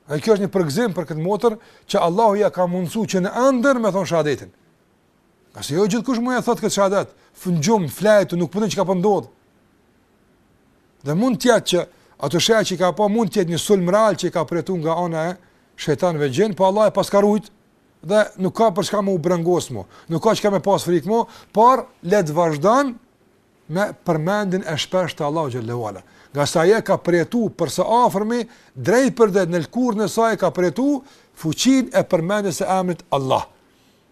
Dhe kjo është një përgëzim për këtë motër që Allahu ja ka mundësu që në ëndër me thanë shahadetin. Ngase jo gjithkush mund e thotë këtë shahadet, n'gjumë, fjetur, nuk e din çka po ndodh. Po dhe mund t'jetë që ato shenja që i ka pa, mund t'jetë një sulm real që i ka përjetu nga ana e shejtanëve xhinë, po Allahu e paska rujt, dhe nuk ka për çka me u brengos mo, nuk ka çka me pas frikë mo, por le të vazhdon me përmendjen e shpeshtë të Allahut xhele ue ala. Ngase e ka përjetu për së afërmi, drejtpërdrejt në lëkurën e saj e ka përjetu, fuqinë e përmendjes së emrit Allah.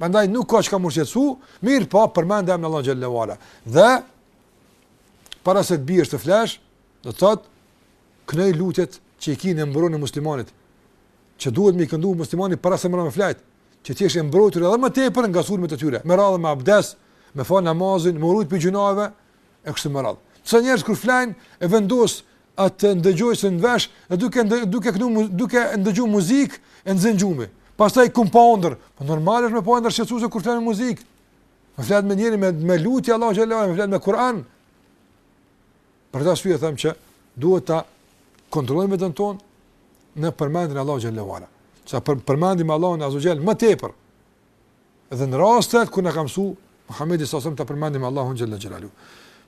Prandaj nuk ka çka me u shqetësu, mirëpo përmende emrin e Allahut xhele ue ala. Dhe para se të biesh të flesh, do të thotë knoji lutjet që i ki në Mburojën e muslimanit, që duhet me i këndu muslimani para se me ra me flajt, që të jesh e mbrojtur edhe më tepër nga sulmet e tyre, me ra dhe me abdes, me fal namazin, me u rujt prej gjynaheve, e kështu me radhë. Sa njerëz kur flajnë e vendos atë ndëgjojse në vesh, e duke duke kënu duke ndëgju muzikë e zen gjumi. Pastaj kam pa andërr, po normal është me pa andërr shqetësuese kur flen me muzikë. Po flet njeri me me lutje Allahu xhelalu, me flejt me Kur'an. Për ta shpjeguar them që duhet ta kontrollojmë veten tonë në përmendjen e Allahut xhelalu. Ta përmendim Allahun azze ue xhel më tepër Dhe në rastet kur na ka mësu Muhamedi salallahu alejhi ue selem ta përmendim Allahun xhalla xhelalu.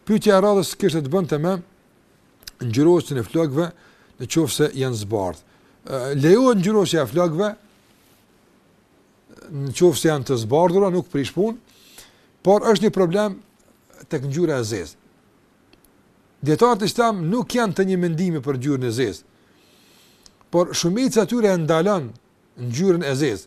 Pyetja e radhës kishte të bënte me ngjyrosjen e flokëve në qoftë se janë zbardh. Lejohet ngjyrosja e flokëve në qoftë se janë të zbardhura, nuk prish punë, por është një problem tek ngjyra e zezë. Dietarët islam nuk janë të një mendimi për ngjyrën e zezë. Por shumica e tyre e ndalojnë ngjyrën e zezë,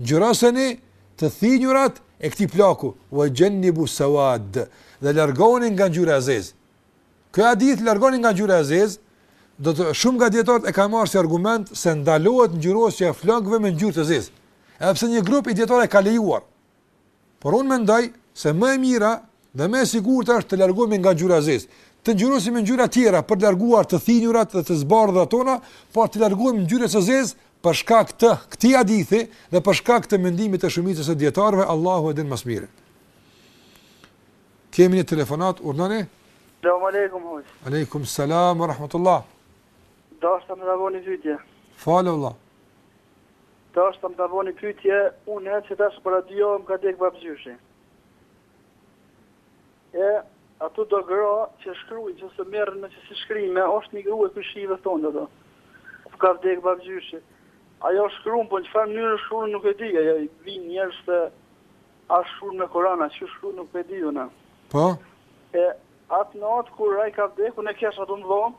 Ngjyroseni të thinjurat e këtij plaku, wa janibu sawad, dhe largohuni nga ngjyra e zezë. Ky hadith largohuni nga ngjyra e zezë, do t'thotë shumë nga dietarët e kanë marrë si argument se ndalohet ngjyrosja e flokëve me ngjyrë të zezë. Edhe pse një grup i dietarëve e ka lejuar, Por unë mendoj se më e mira dhe më e sigurta është të largohemi nga ngjyra e zezë. Të ngjyrosim me ngjyra tjera për të larguar të thinjurat dhe të zbardhurat tona, por të largohemi ngjyrës së zezë për shkak të këtij hadithi dhe për shkak të mendimit të shumicës së dietarëve, Allahu e din më së miri. Kemi një telefonat, urdhëroni? Selam aleikum hoxh. Aleikum selam ورحمة الله. Deshta me ba një pyetje. Falë Allah. Tash do me ta bo një pyetje unë që tash para do më ka dek babgjyshi. E aty do gra që shkruajnë që se merren me çështje shkrime, është një grua te shehve thonë ato. Më ka vdek babgjyshi. Ajo shkruan, po në çfarë mënyrë shkruan nuk e di, ajo i vin njerëz te a shkruan me Kur'an, a qysh shkruan nuk e di unë. Po. E atë natë kur ai ka vdekur unë kesh aty më vonë,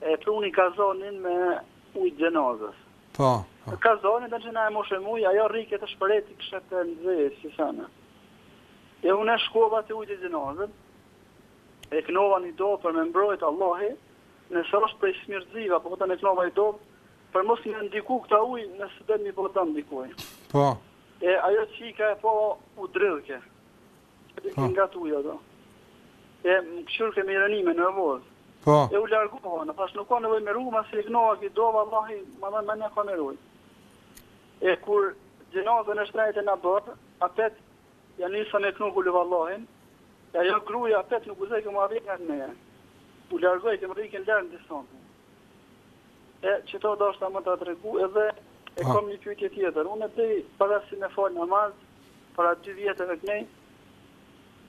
E pruni kazanin me ujë t'xhenazes. Po, po. Kazanin do që na e moshe muj, ajo rri këtë shpëret i kështë të nëzëjë, si thënë. E unë e shkova te ujtë i xhenazes, e knova një dua për me mbrojt Allahi, nëse është prej smirëziva, po këta e knova një dua, për mos më ndiku këta ujë, nëse dhe një po të ndikoj. Po. E ajo qika e po u dridhke. Po. Nga tuja do. E më këshur kemi rënime në voz. Po. E u largova, në thash nuk ka nevojë me u rujt, ma se e knova qit dua, Allahi, ma dhe me një ka me rujt. E kur xhenazen e shtijnë e në vorr, apet, ja nisa me knu kulhuvallahin, e ajo gruja apet nuk guxojke me ardh ngat meje. U largojke, më rrike larg në distancë. E qeta deshta me ta tregu edhe e po. kom një pytje tjetër. Unë e pe, para si me falë namaz, Para dy vjetëve knej,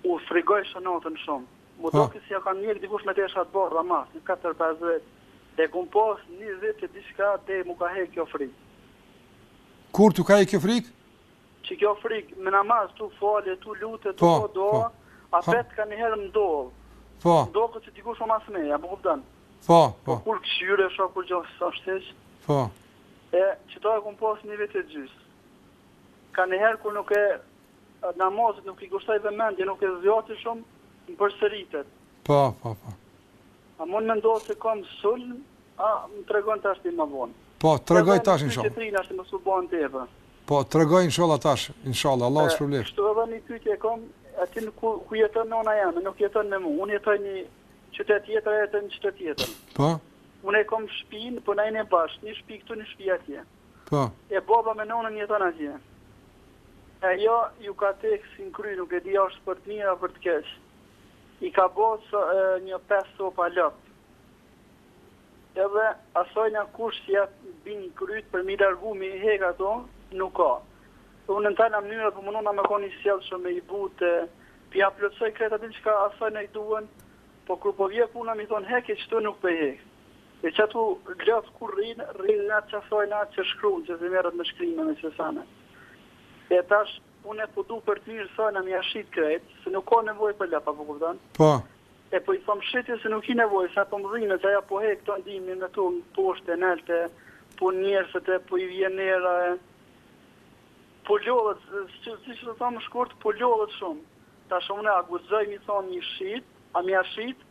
u frigojsha natën shumë. M'u doke si jam ka m'njek dikush me tesha të bardha mas, një katër pesë vetë. E kom pas një vit e diçka deri mu ka hek kjo frigë. Kur tu ka hek kjo frigë? Që kjo frigë, me namaz, tu u fal, tu u lut, tu bo dua, po, po. Apet kanjëherë më del. Po. M'u doke si dikush më mas meje, a më kupton. Po, po. Po kur kshyrsha kurgjo s'asht Po. E, qeta e kom pas një vit e gjysë. Kanjëherë kur nuk e, namazit nuk i kushtoj vëmendje, nuk e zgjas shumë, më përsëritet. Po, po, po. A mund me ndohë se kam sulm, a më tregon tashti më vonë. Po, të tregoj tash, inshallah. Tashti mos u bonë të ebë. Po, të tregoj, inshallah, tash, inshallah s'është problem. Kështu edhe një pytje e kom, atje ku, ku jeton nona jem, nuk jeton me mu, unë jetoj n'qytet tjetër, jeton n'qytet tjetër. Po? Unë e kom shpinë, po na jem bashkë, një shpi këtu, një shpi atje. Po. E baba me nënën jeton atje. E ajo ju ka tek si në kry, nuk e di a është për të mirë a për të keq. I ka bo sa, e, një pesë copë lopë. Edhe asajna kush s'i bjen n'kryt për mi largu mi hek ato, nuk ka. Dhe unë në tana mënyra po mundona me kon i sjellshëm me i bute, pi ja plotësoj kreta din çka asajna i duhen, po kur po vje puna m'i thon heki qito nuk po i hek. E qashtu gjatë kur rrin, rrin në atë ça thojnë atë që shkruan që se merret me shkrime me qi sene. E tash une po du për të mirë thojna me ja qit krejt, se nuk ka nevojë për to, a po kupton? Po. E po i thom qiti se nuk ki nevojë, se po m'dhimet që ajo po hek këto, nihmon me to poshtë e nalt e po nervozohet e po i vjen era e po lodhet, si që të thom shkurt, po lodhet shumë. Tash une a guxoj me i thon me i qit, a me ja qit,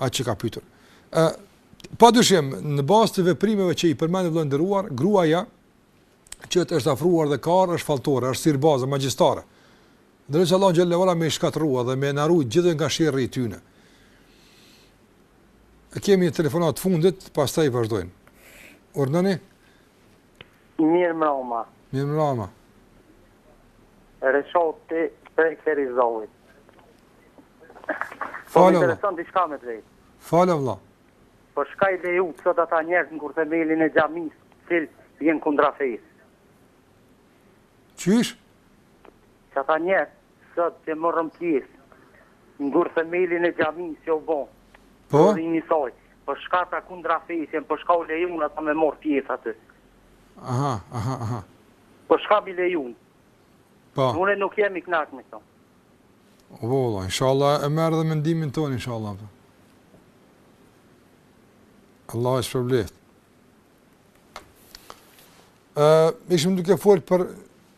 Ai që ka pyetur. Ë padyshim në bazë të veprimeve që i përmend vëllai i nderuar, gruaja që të është afruar dhe krejt është falltore, është sihirbaze, magjistare. Dhe lusim Allahun xhele ue ala me i shkatrru dhe me na rujt gjithë nga sherri i tyne. E kemi një telefonatë të fundit, pastaj vazhdojmë. Urdhnoni? Mirmroma. Mirmroma. Reshati prej Ferizajit. Po më intereson diçka me dit. Fol vëlla. Po pse i leju sot ata njerëz në gurthemelin e xhamisë, cil vjen kundra fesë. Qysh? Që ata njerëz Sot që morën pjesë n'gurthemelin e xhamisë që u bo Po. përurimi i saj, po pse ata kundra fesë janë, po pse u lejun ata me marr pjesë aty? Aha, aha, aha. Po pse me i leju? Po. Une nuk jam i kënaq me këto. O po valla, inshallah e merr dhe mendimin tënd inshallah. Po. Allahu të shpërbleftë. Ë, uh, ishim duke fol për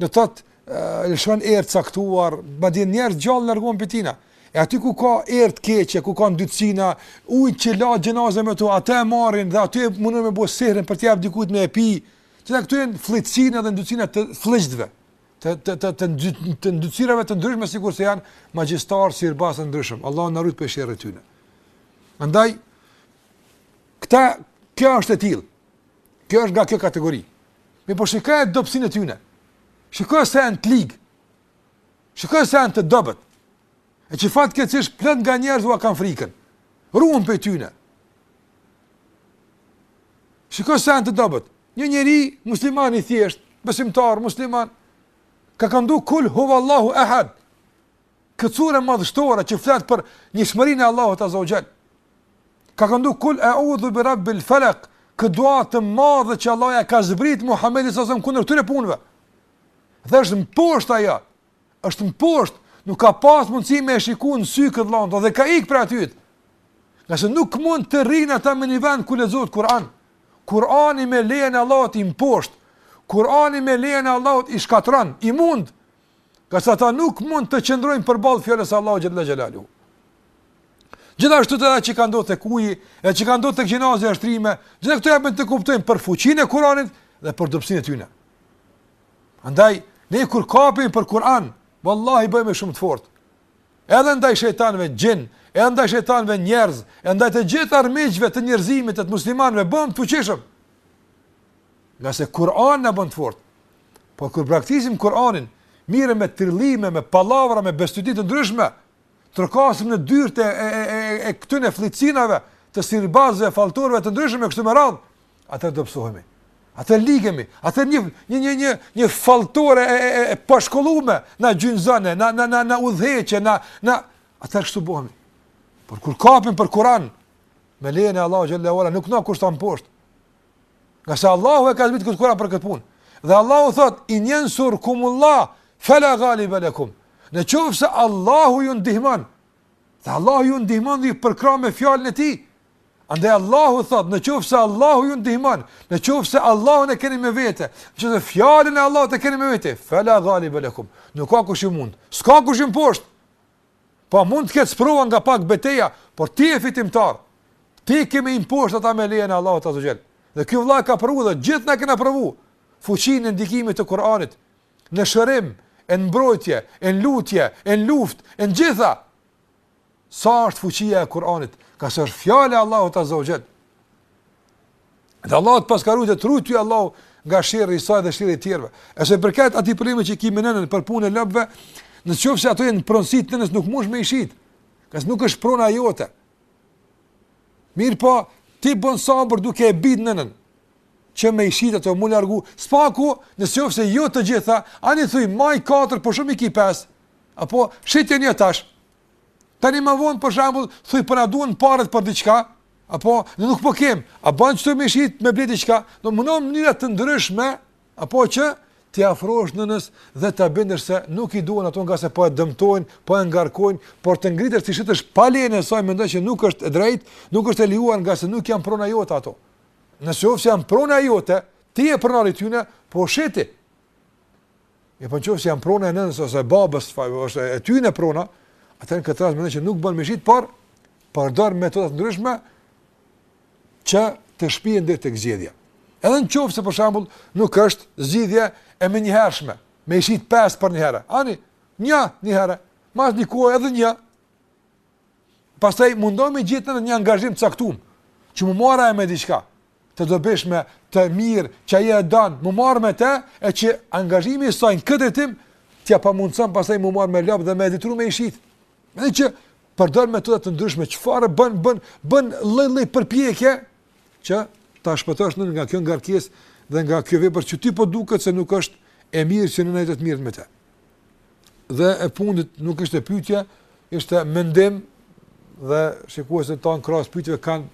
Do të thotë, lëshon erë të caktuar, madje njerëz gjallë largohen prej tina. E aty ku ka erë të keqe, ku ka ndytësina, ujë që lan xhenazen me to, atë e marrin dhe aty mundohen me bo sehrin për t'ia jap dikujt me e pi. Të thotë këtu janë flliqsina dhe ndytësina të flliqtëve, të të të të të ndytësirave të ndryshme sikurse janë magjistarë, sihirbazë të ndryshëm. Allahu na ruajt prej sherrit të tyre. Andaj këta kjo është e tillë. Kjo është nga kjo kategori. Mirëpo shikoje dobësinë e tyne. Shiko sa janë të ligë. Shiko sa janë të dobët. E që fatkeqësisht plot nga njerëz ua kanë frikën. Ruhen prej tyne. Shiko sa janë të dobët. Një njeri musliman i thjeshtë, besimtar, musliman, ka këndu kul huvallahu ehad. Këtë sure madhështore që flet për njëshmërinë e Allahut Azze ue xhel. Ka këndu kul eudhu bi rabbil felek, këtë dua të madhe që Allahu ia ka zbrit Muhammedit alejhi selam kundër këtyre punëve. Dhe është mposht ajo, është mposht, nuk ka pas mundësi me e shiku në sy këtë vllanë dhe ka ikë prej atyt. Ngase nuk mund të rrinë ata me një vend ku lexohet Kur'an. Kur'ani me lejen e Allahut i mposht. Kur'ani me lejen e Allahut i shkatërron, i mund. Nga se ata nuk mund të qëndrojnë përballë fjalës Allahut Xhele Xhelaluhu. Gjithashtu edhe që ka ndodhë te ky, e që ka ndodhë te xhenazja e shtrime, gjithë këto jepën të kuptojnë për fuqinë e Kuranit dhe për dobsinë e tyne. Andaj, ne kur kapemi për Kuran, vallahi bëhemi shumë të fortë. Edhe ndaj shejtanëve xhin, edhe ndaj shejtanëve njerëz, edhe ndaj të gjithë armiqve të njerëzimit e të muslimanëve, bëhemi të fuqishëm. Nga se Kurani na bën të fortë. Por kur braktisim Kur'anin, mirremi me trillime, me pallavra, me bestytni të ndryshme, trokasim në dyert e e e e, e këtyre fllicinave të sihirbazëve, falltorëve të ndryshëm e kështu me radh, atëherë dobësohemi. Atëherë ligemi, atëherë një një një një një falltore e e e pashkollume, na gjunjëzon, na na na na udhëheq, na na atëherë kështu bëhemi. Por kur kapemi për Kur'an, me lejen e Allahut xhelle ue ala nuk ka kush t'na mposht. Nga se Allahu e ka zbritë këtë Kuran për këtë punë. Dhe Allahu thotë, in jensurkumullah, fela galibe lekum. Në qoftë se Allahu ju ndihman, dhe Allahu ju ndihman dhe ju përkrah me fjalën e tij, Andaj Allahu thotë, në qoftë se Allahu ju ndihmon, në qoftë se Allahun e keni me vete, në qoftë se fjalën e Allahut e keni me vete, fela galibe lekum. Nuk ka kush ju mund. S'ka kush ju mposht. Po mund të ketë sprova nga pak beteja, por ti je fitimtar. Ti ke me i mposhtë ata me lejen e Allahut azze ue xhel. Dhe ky vëlla e ka provu dhe gjithë na kena provu fuqinë e ndikimit të Kur'anit në shërim, e në mbrojtje, e në lutje, e në luftë, e në të gjitha. Sa është fuqia e Kur'anit, nga se është fjala e Allahut azze ue xhel. Dhe Allahu të paska rujt e të rujt ty Allahu nga sherri i saj dhe sherri i të tjerëve. E sa i përket atij problemi që e ki me nënën për punën e lëbëve, në qoftë se ato janë në pronësi të nënës nuk munesh me i shit, nga se nuk është prona jote. Mirëpo, ti bën sabër duke e bind nënën, që me i shit edhe m'u largu, s'paku në qoftë se jo të gjitha, ani thuj maj 4 po shumë i ki 5, apo shite një tash, Tani më vonë për shembull, thuj po na duhen paret për diçka, apo ne nuk po kem, a bën këto me i shit me blet diçka, domethënë mënyra të ndryshme, apo që t'i afrohesh nënës dhe ta bindësh se nuk i duhen ato nga se po e dëmtojnë, po e ngarkojnë, por të ngritesh t'i shitësh pa lejen e saj mendoj që nuk është e drejtë, nuk është e lejuar nga se nuk janë prona jote ato. Në qoftë se janë prona jote, ti je pronari i tyne, po shiti. E po nëse janë prona e nënës ose e babës, ose e tyne prona, atëherë në këtë rast mendoj që nuk bën me i shitë, por përdor metoda të ndryshme që të shpien deri tek zgjidhja. Edhe në qoftë se për shembull nuk është zgjidhje e menjëhershme, me i shit pesë për njëherë. Ani, një njëherë, mas nji kohe edhe një, Pastaj mundohu me i gjet një angazhim të caktum, që me u marr ai me diqka, të dobishme, të mirë, që ai e don, me u marrë me te, e që angazhimi i saj në këtë temë, t'ia pamundëson pasaj më marrë me lapë dhe me editru me ishit. Me që përdojnë metoda të ndryshme, çfarë bën, bën, bën lloj-lloj përpjekje, që ta shpëtosh nga kjo ngarkesë dhe nga kjo vepër që ty po t'duket se nuk është e mirë që ai të merret me te. Dhe e fundit nuk ishte pyetje, ishte mendim dhe shikuesit tanë krahas pyetjeve kanë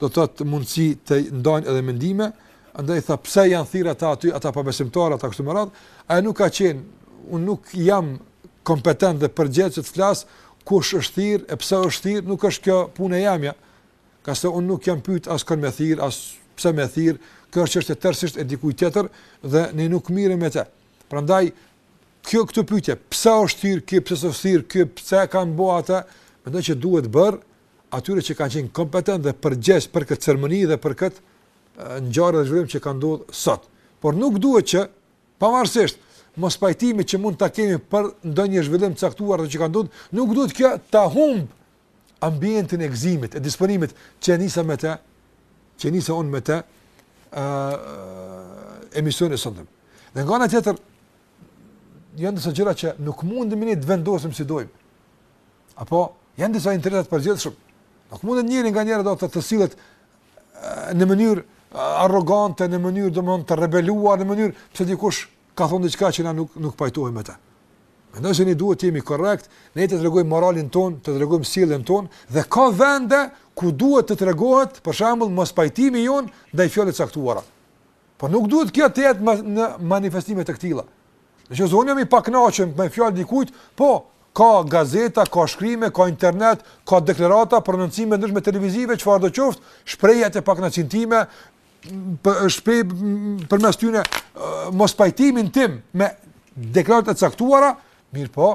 do të thotë mundësi të ndajnë edhe mendime, andaj tha pse janë thirrë ata aty, ata pa besimtarë, ata kështu me radhë, ai nuk ka qenë, unë nuk jam kompetent dhe përgjegjës të flas kush është thirrë e pse është thirrë, nuk është kjo punë e jemja. Ngase unë nuk jam pyet as kënd me thirr, as pse me thirr, kjo është çështë tërësisht e dikujt tjetër dhe ne nuk mirremi me të. Prandaj kjo këtë pyetje, pse është thirr ky, pse është thirr ky, pse e kanë bo atë, mendoj që duhet bërë atyre që kanë qenë kompetent dhe përgjegjës për këtë ceremoni dhe për këtë ngjarje dhe zhvillim që kanë ndodhur sot. Por nuk duhet që pavarësisht mospajtimit që mund ta kemi për ndonjë zhvillim të caktuar që ka ndodhur, nuk duhet kjo ta humb ambientin e gëzimit, e disponimit, që e nisa me te, që e nisa unë me te, uh, emisionin e sontëm. Dhe nga ana tjetër, janë disa gjëra që nuk mundemi ne t'i vendosim si dojmë. Apo, janë disa interesa të përgjithshme. Nuk mundet njeri nganjëherë do të thotë të sillet në mënyrë arrogante, në mënyrë domethënë të rebeluar, në mënyrë pse dikush ka thonë diçka që na nuk nuk pajtohemi me te. Mendoj se ne duhet të jemi korrekt, ne të tregojmë moralin tonë, të tregojmë sjelljen tonë dhe ka vende ku duhet të tregohet, për shembull, mospajtimi jonë ndaj fjalëve të caktuara. Po nuk duhet kjo të jetë në manifestime të këtilla. Në qoftë se jemi të pakënaqëm me fjalë të dikujt, po, ka gazeta, ka shkrime, ka internet, ka deklarata, prononcime të ndryshme televizive, çfarëdo qoftë, shprehi aty pakënaqësinë time, shpreh përmes tyne mospajtimin tim me deklarata të caktuara, mirëpo,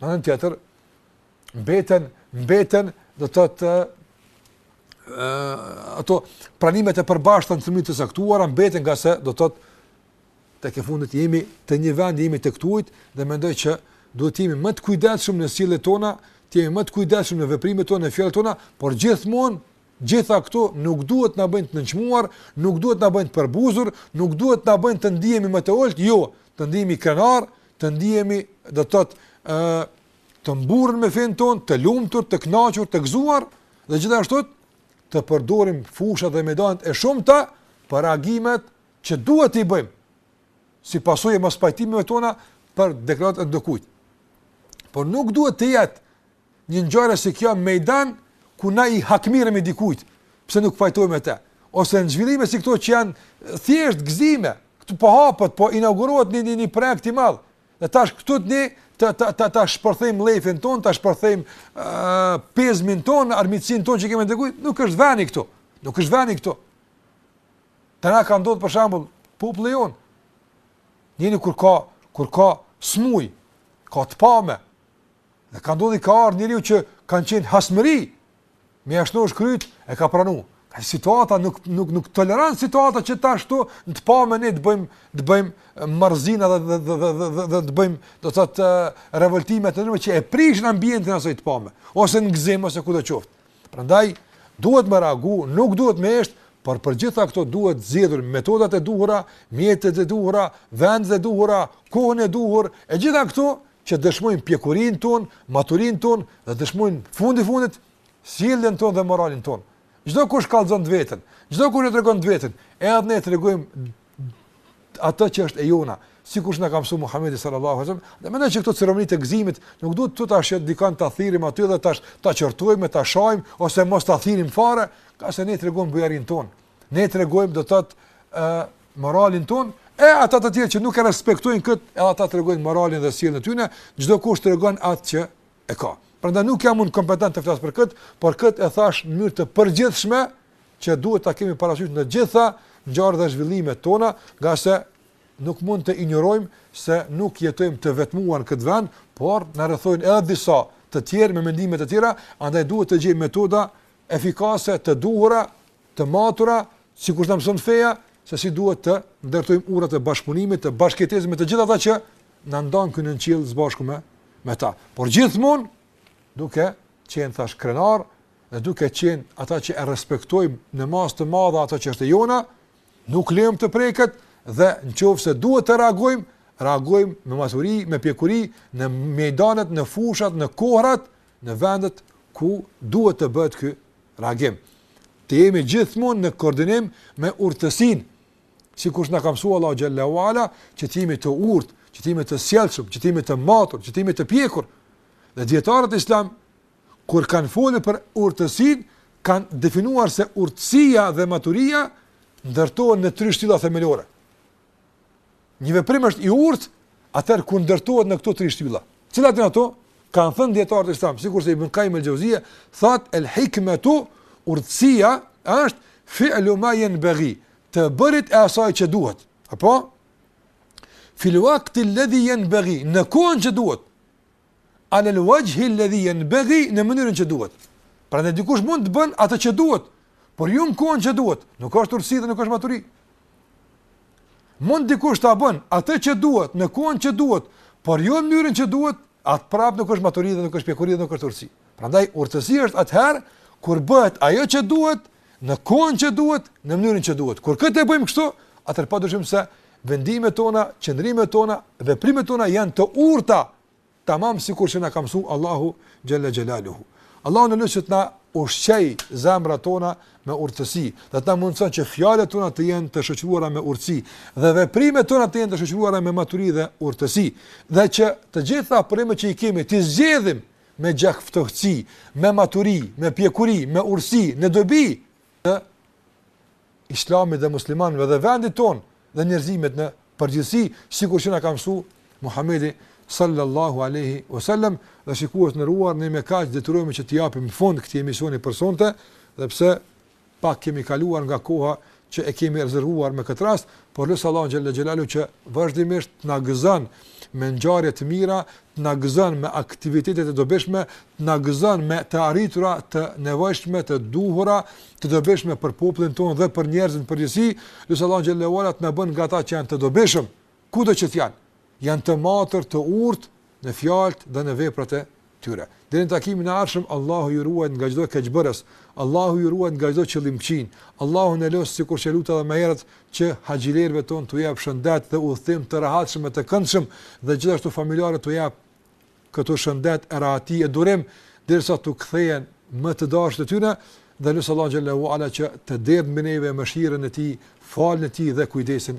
në anën tjetër mbeten mbeten do të thotë ato parimet e përbashkëta në mënyrë të caktuara mbeten ngase do të thotë tek e fundit jemi të një vendi jemi të këtuhit dhe mendoj që duhet të jemi më të kujdesshëm në sjelljet tona, të jemi më të kujdesshëm në veprimet tona, në fjalët tona, por gjithmonë Gjitha këto nuk duhet të na bëjnë të nënçmuar, nuk duhet të na bëjnë të përbuzur, nuk duhet të na bëjnë të ndihemi më të ulët, jo, të ndihemi krenarë, të ndihemi, do të thotë, ë të mburrun me fenë tonë, të lumtur, të kënaqur, të gëzuar dhe gjithashtu të përdorim fushat dhe mejdanet e shumta për reagimet që duhet t'i bëjmë si pasojë e mospajtimeve tona për deklarat e dokujt. Por nuk duhet të jetë Një ngjarje si kjo mejdan ku na i hakmerremi dikujt, pse nuk pajtohemi me të, ose në zhvillime si këto që janë thjesht gëzime, këtu po hapet, po inaugurohet një një, një projekt i madh. Dhe tash këtu të ne të të të ta shpërthejmë mllefin ton, ta shpërthejmë uh, pezmin ton, armiqësin ton që kemi dikujt, nuk është veni këtu. Nuk është veni këtu. Te na ka ndodhur për shembull populli jon. Njeri kur ka kur ka zi, ka të pame, Dhe ka ndodh i ka ardhë njeriu që kanë qenë hasmëri, me ia shnosh kryt, e ka pranu. Kaq situata nuk, nuk, nuk toleron situata që tash tu në të pame ne të bëjmë, të bëjmë marrzina dhe, dhe, dhe, dhe, dhe, dhe të bëjmë do të thotë revoltime të ndryshme që e prishin ambientin asaj të pame, ose në gzim, ose kudo qoftë. Prandaj, duhet me reagu, nuk duhet me hesht, por për gjitha këto duhet zgjedhur metodat e duhura, mjetet e duhura, vendet e duhura, kohën e duhur, e gjitha këto që dëshmojnë pjekurinë tonë, maturinë tonë dhe dëshmojnë fundi fundit sjelljen tonë dhe moralin tonë. Çdo kush kallzon të veten, çdo kush e tregon të veten, edhe ne tregojmë atë që është e jona, sikur na ka mësuar Muhamedi sallallahu alaihi wasallam, dhe mendoj që këto ceremonitë e gëzimit nuk duhet të tash të dikan ta thirrim aty dhe tash ta qortojmë, ta shajmë ose mos ta thirrim fare, pasi ne tregojmë bujarin ton, Ne tregojmë do të thotë ë moralin ton, e ata të tjerë që nuk e respektojnë kët, e ata tregojnë moralin dhe sjelljen e tyre, çdo kush tregon atë që e ka. Prandaj nuk jam unë kompetent të flas për kët, por kët e thash në mënyrë të përgjithshme që duhet ta kemi parasysh në të gjitha ngjarjet dhe zhvillimet tona, se ne s'e nuk mund të injorojmë se nuk jetojmë të vetmuar në këtë vend, por na rrethojnë edhe disa të tjerë me mendime të tjera, andaj duhet të gjejmë metoda efikase të duhura të matura, sikur na mëson feja, se si duhet të ndërtojmë urat e bashkëpunimit, të bashkëjetesës me të gjithë ata që na ndan këtu një qiell së bashku me, me ta. Por gjithmonë, duke qenë thash krenar, dhe duke qenë ata që e respektojmë në masë të madhe atë që është e jona, nuk lejmë të preket dhe në qoftë se duhet të reagojmë, reagojmë me maturi, me pjekuri, në mejdanet, në fushat, në kohrat, në vendet ku duhet të bëhet ky reagim. Të jemi gjithmonë në koordinim me urtësinë, sikurse na ka mësuar Allahu xhalla uala, që të jemi të urtë, që të jemi të sjellshëm, që të jemi të matur, që të jemi të pjekur. Dhe dijetarët islam kur kanë folur për urtësinë, kanë definuar se urtësia dhe maturia ndërtohen në tri shtylla themelore. Një veprim është i urtë, atëherë kur ndërtohet në këto tri shtylla. Cilat janë ato? Kan thënë dijetarët islam, sikurse Ibn Qayyim al-Jauziyja thot el hikmatu urtësia është fi'lu ma yanbaghi, të bërit e asaj që duhet. Apo fil waqti alladhi yanbaghi, në kohën që duhet. ala al-wajhi alladhi yanbaghi në mënyrën që duhet. Prandaj dikush mund të bën atë që duhet, por jo në kohën që duhet. Nuk është urtësi dhe nuk është maturi. Mund dikush ta bën atë që duhet në kohën që duhet, por jo në mënyrën që duhet, atë prapë nuk është maturi dhe nuk është pjekuri dhe nuk është urtësi. Prandaj urtësia është atëherë kur bëhet ajo që duhet në kohën që duhet, në mënyrën që duhet. Kur këtë e bëjmë kështu, atëherë padyshim se vendimet tona, qëndrimet tona, veprimet tona janë të urta, tamam sikur që na ka mësuar Allahu xhalla xhelaluhu. Allahun e lus të na ushqej zemrat tona me urtësi, dhe të na mundëson që fjalët tona të jenë të shoqëruara me urtësi dhe veprimet tona të jenë të shoqëruara me maturi dhe urtësi, dhe që të gjitha problemet që i kemi t'i zgjidhim me gjakftohtësi, me maturi, me pjekuri, me urtësi, në dobi të islamit dhe muslimanve dhe vendit tonë dhe njerëzimit në përgjithësi, sikur që na ka mësu Muhammedi sallallahu aleyhi wasallam dhe shikues të nderuar ne me kaq detyrohemi që t'i japim fund këtij emisioni për sonte edhe pse Pak kemi kaluar nga koha që e kemi rezervuar me këtë rast, po e lus Allahun xhalla xhelaluhu që vazhdimisht të na gëzon me ngjarje të mira, të na gëzon me aktivitete të dobishme, të na gëzon me të arritura të nevojshme, të duhura, të dobishme për popullin tonë dhe për njerëzit në përgjithësi, lus Allahun xhalla xhelaluhu të na bën nga ata që janë të dobishëm kudo që të janë, janë të matur, të urtë në fjalët dhe në veprat e tyre. Deri në takimin e ardhshëm, Allahu ju ruajt nga çdo keqbërës, Allahu ju ruajt nga çdo qëllimkeqi, Allahun e lus sikur që e luta edhe më herët që haxhilerëve ton t'u jap shëndet dhe udhëtim të rehatshëm e të këndshëm dhe gjithashtu familjarëve t'u jap këtu shëndet e rahati e durim derisa t'u kthehen më të dashurit e tyre dhe lus Allahun xhalla ue ala që të derdh mbi neve mëshirën e tij, faljen e tij dhe kujdesin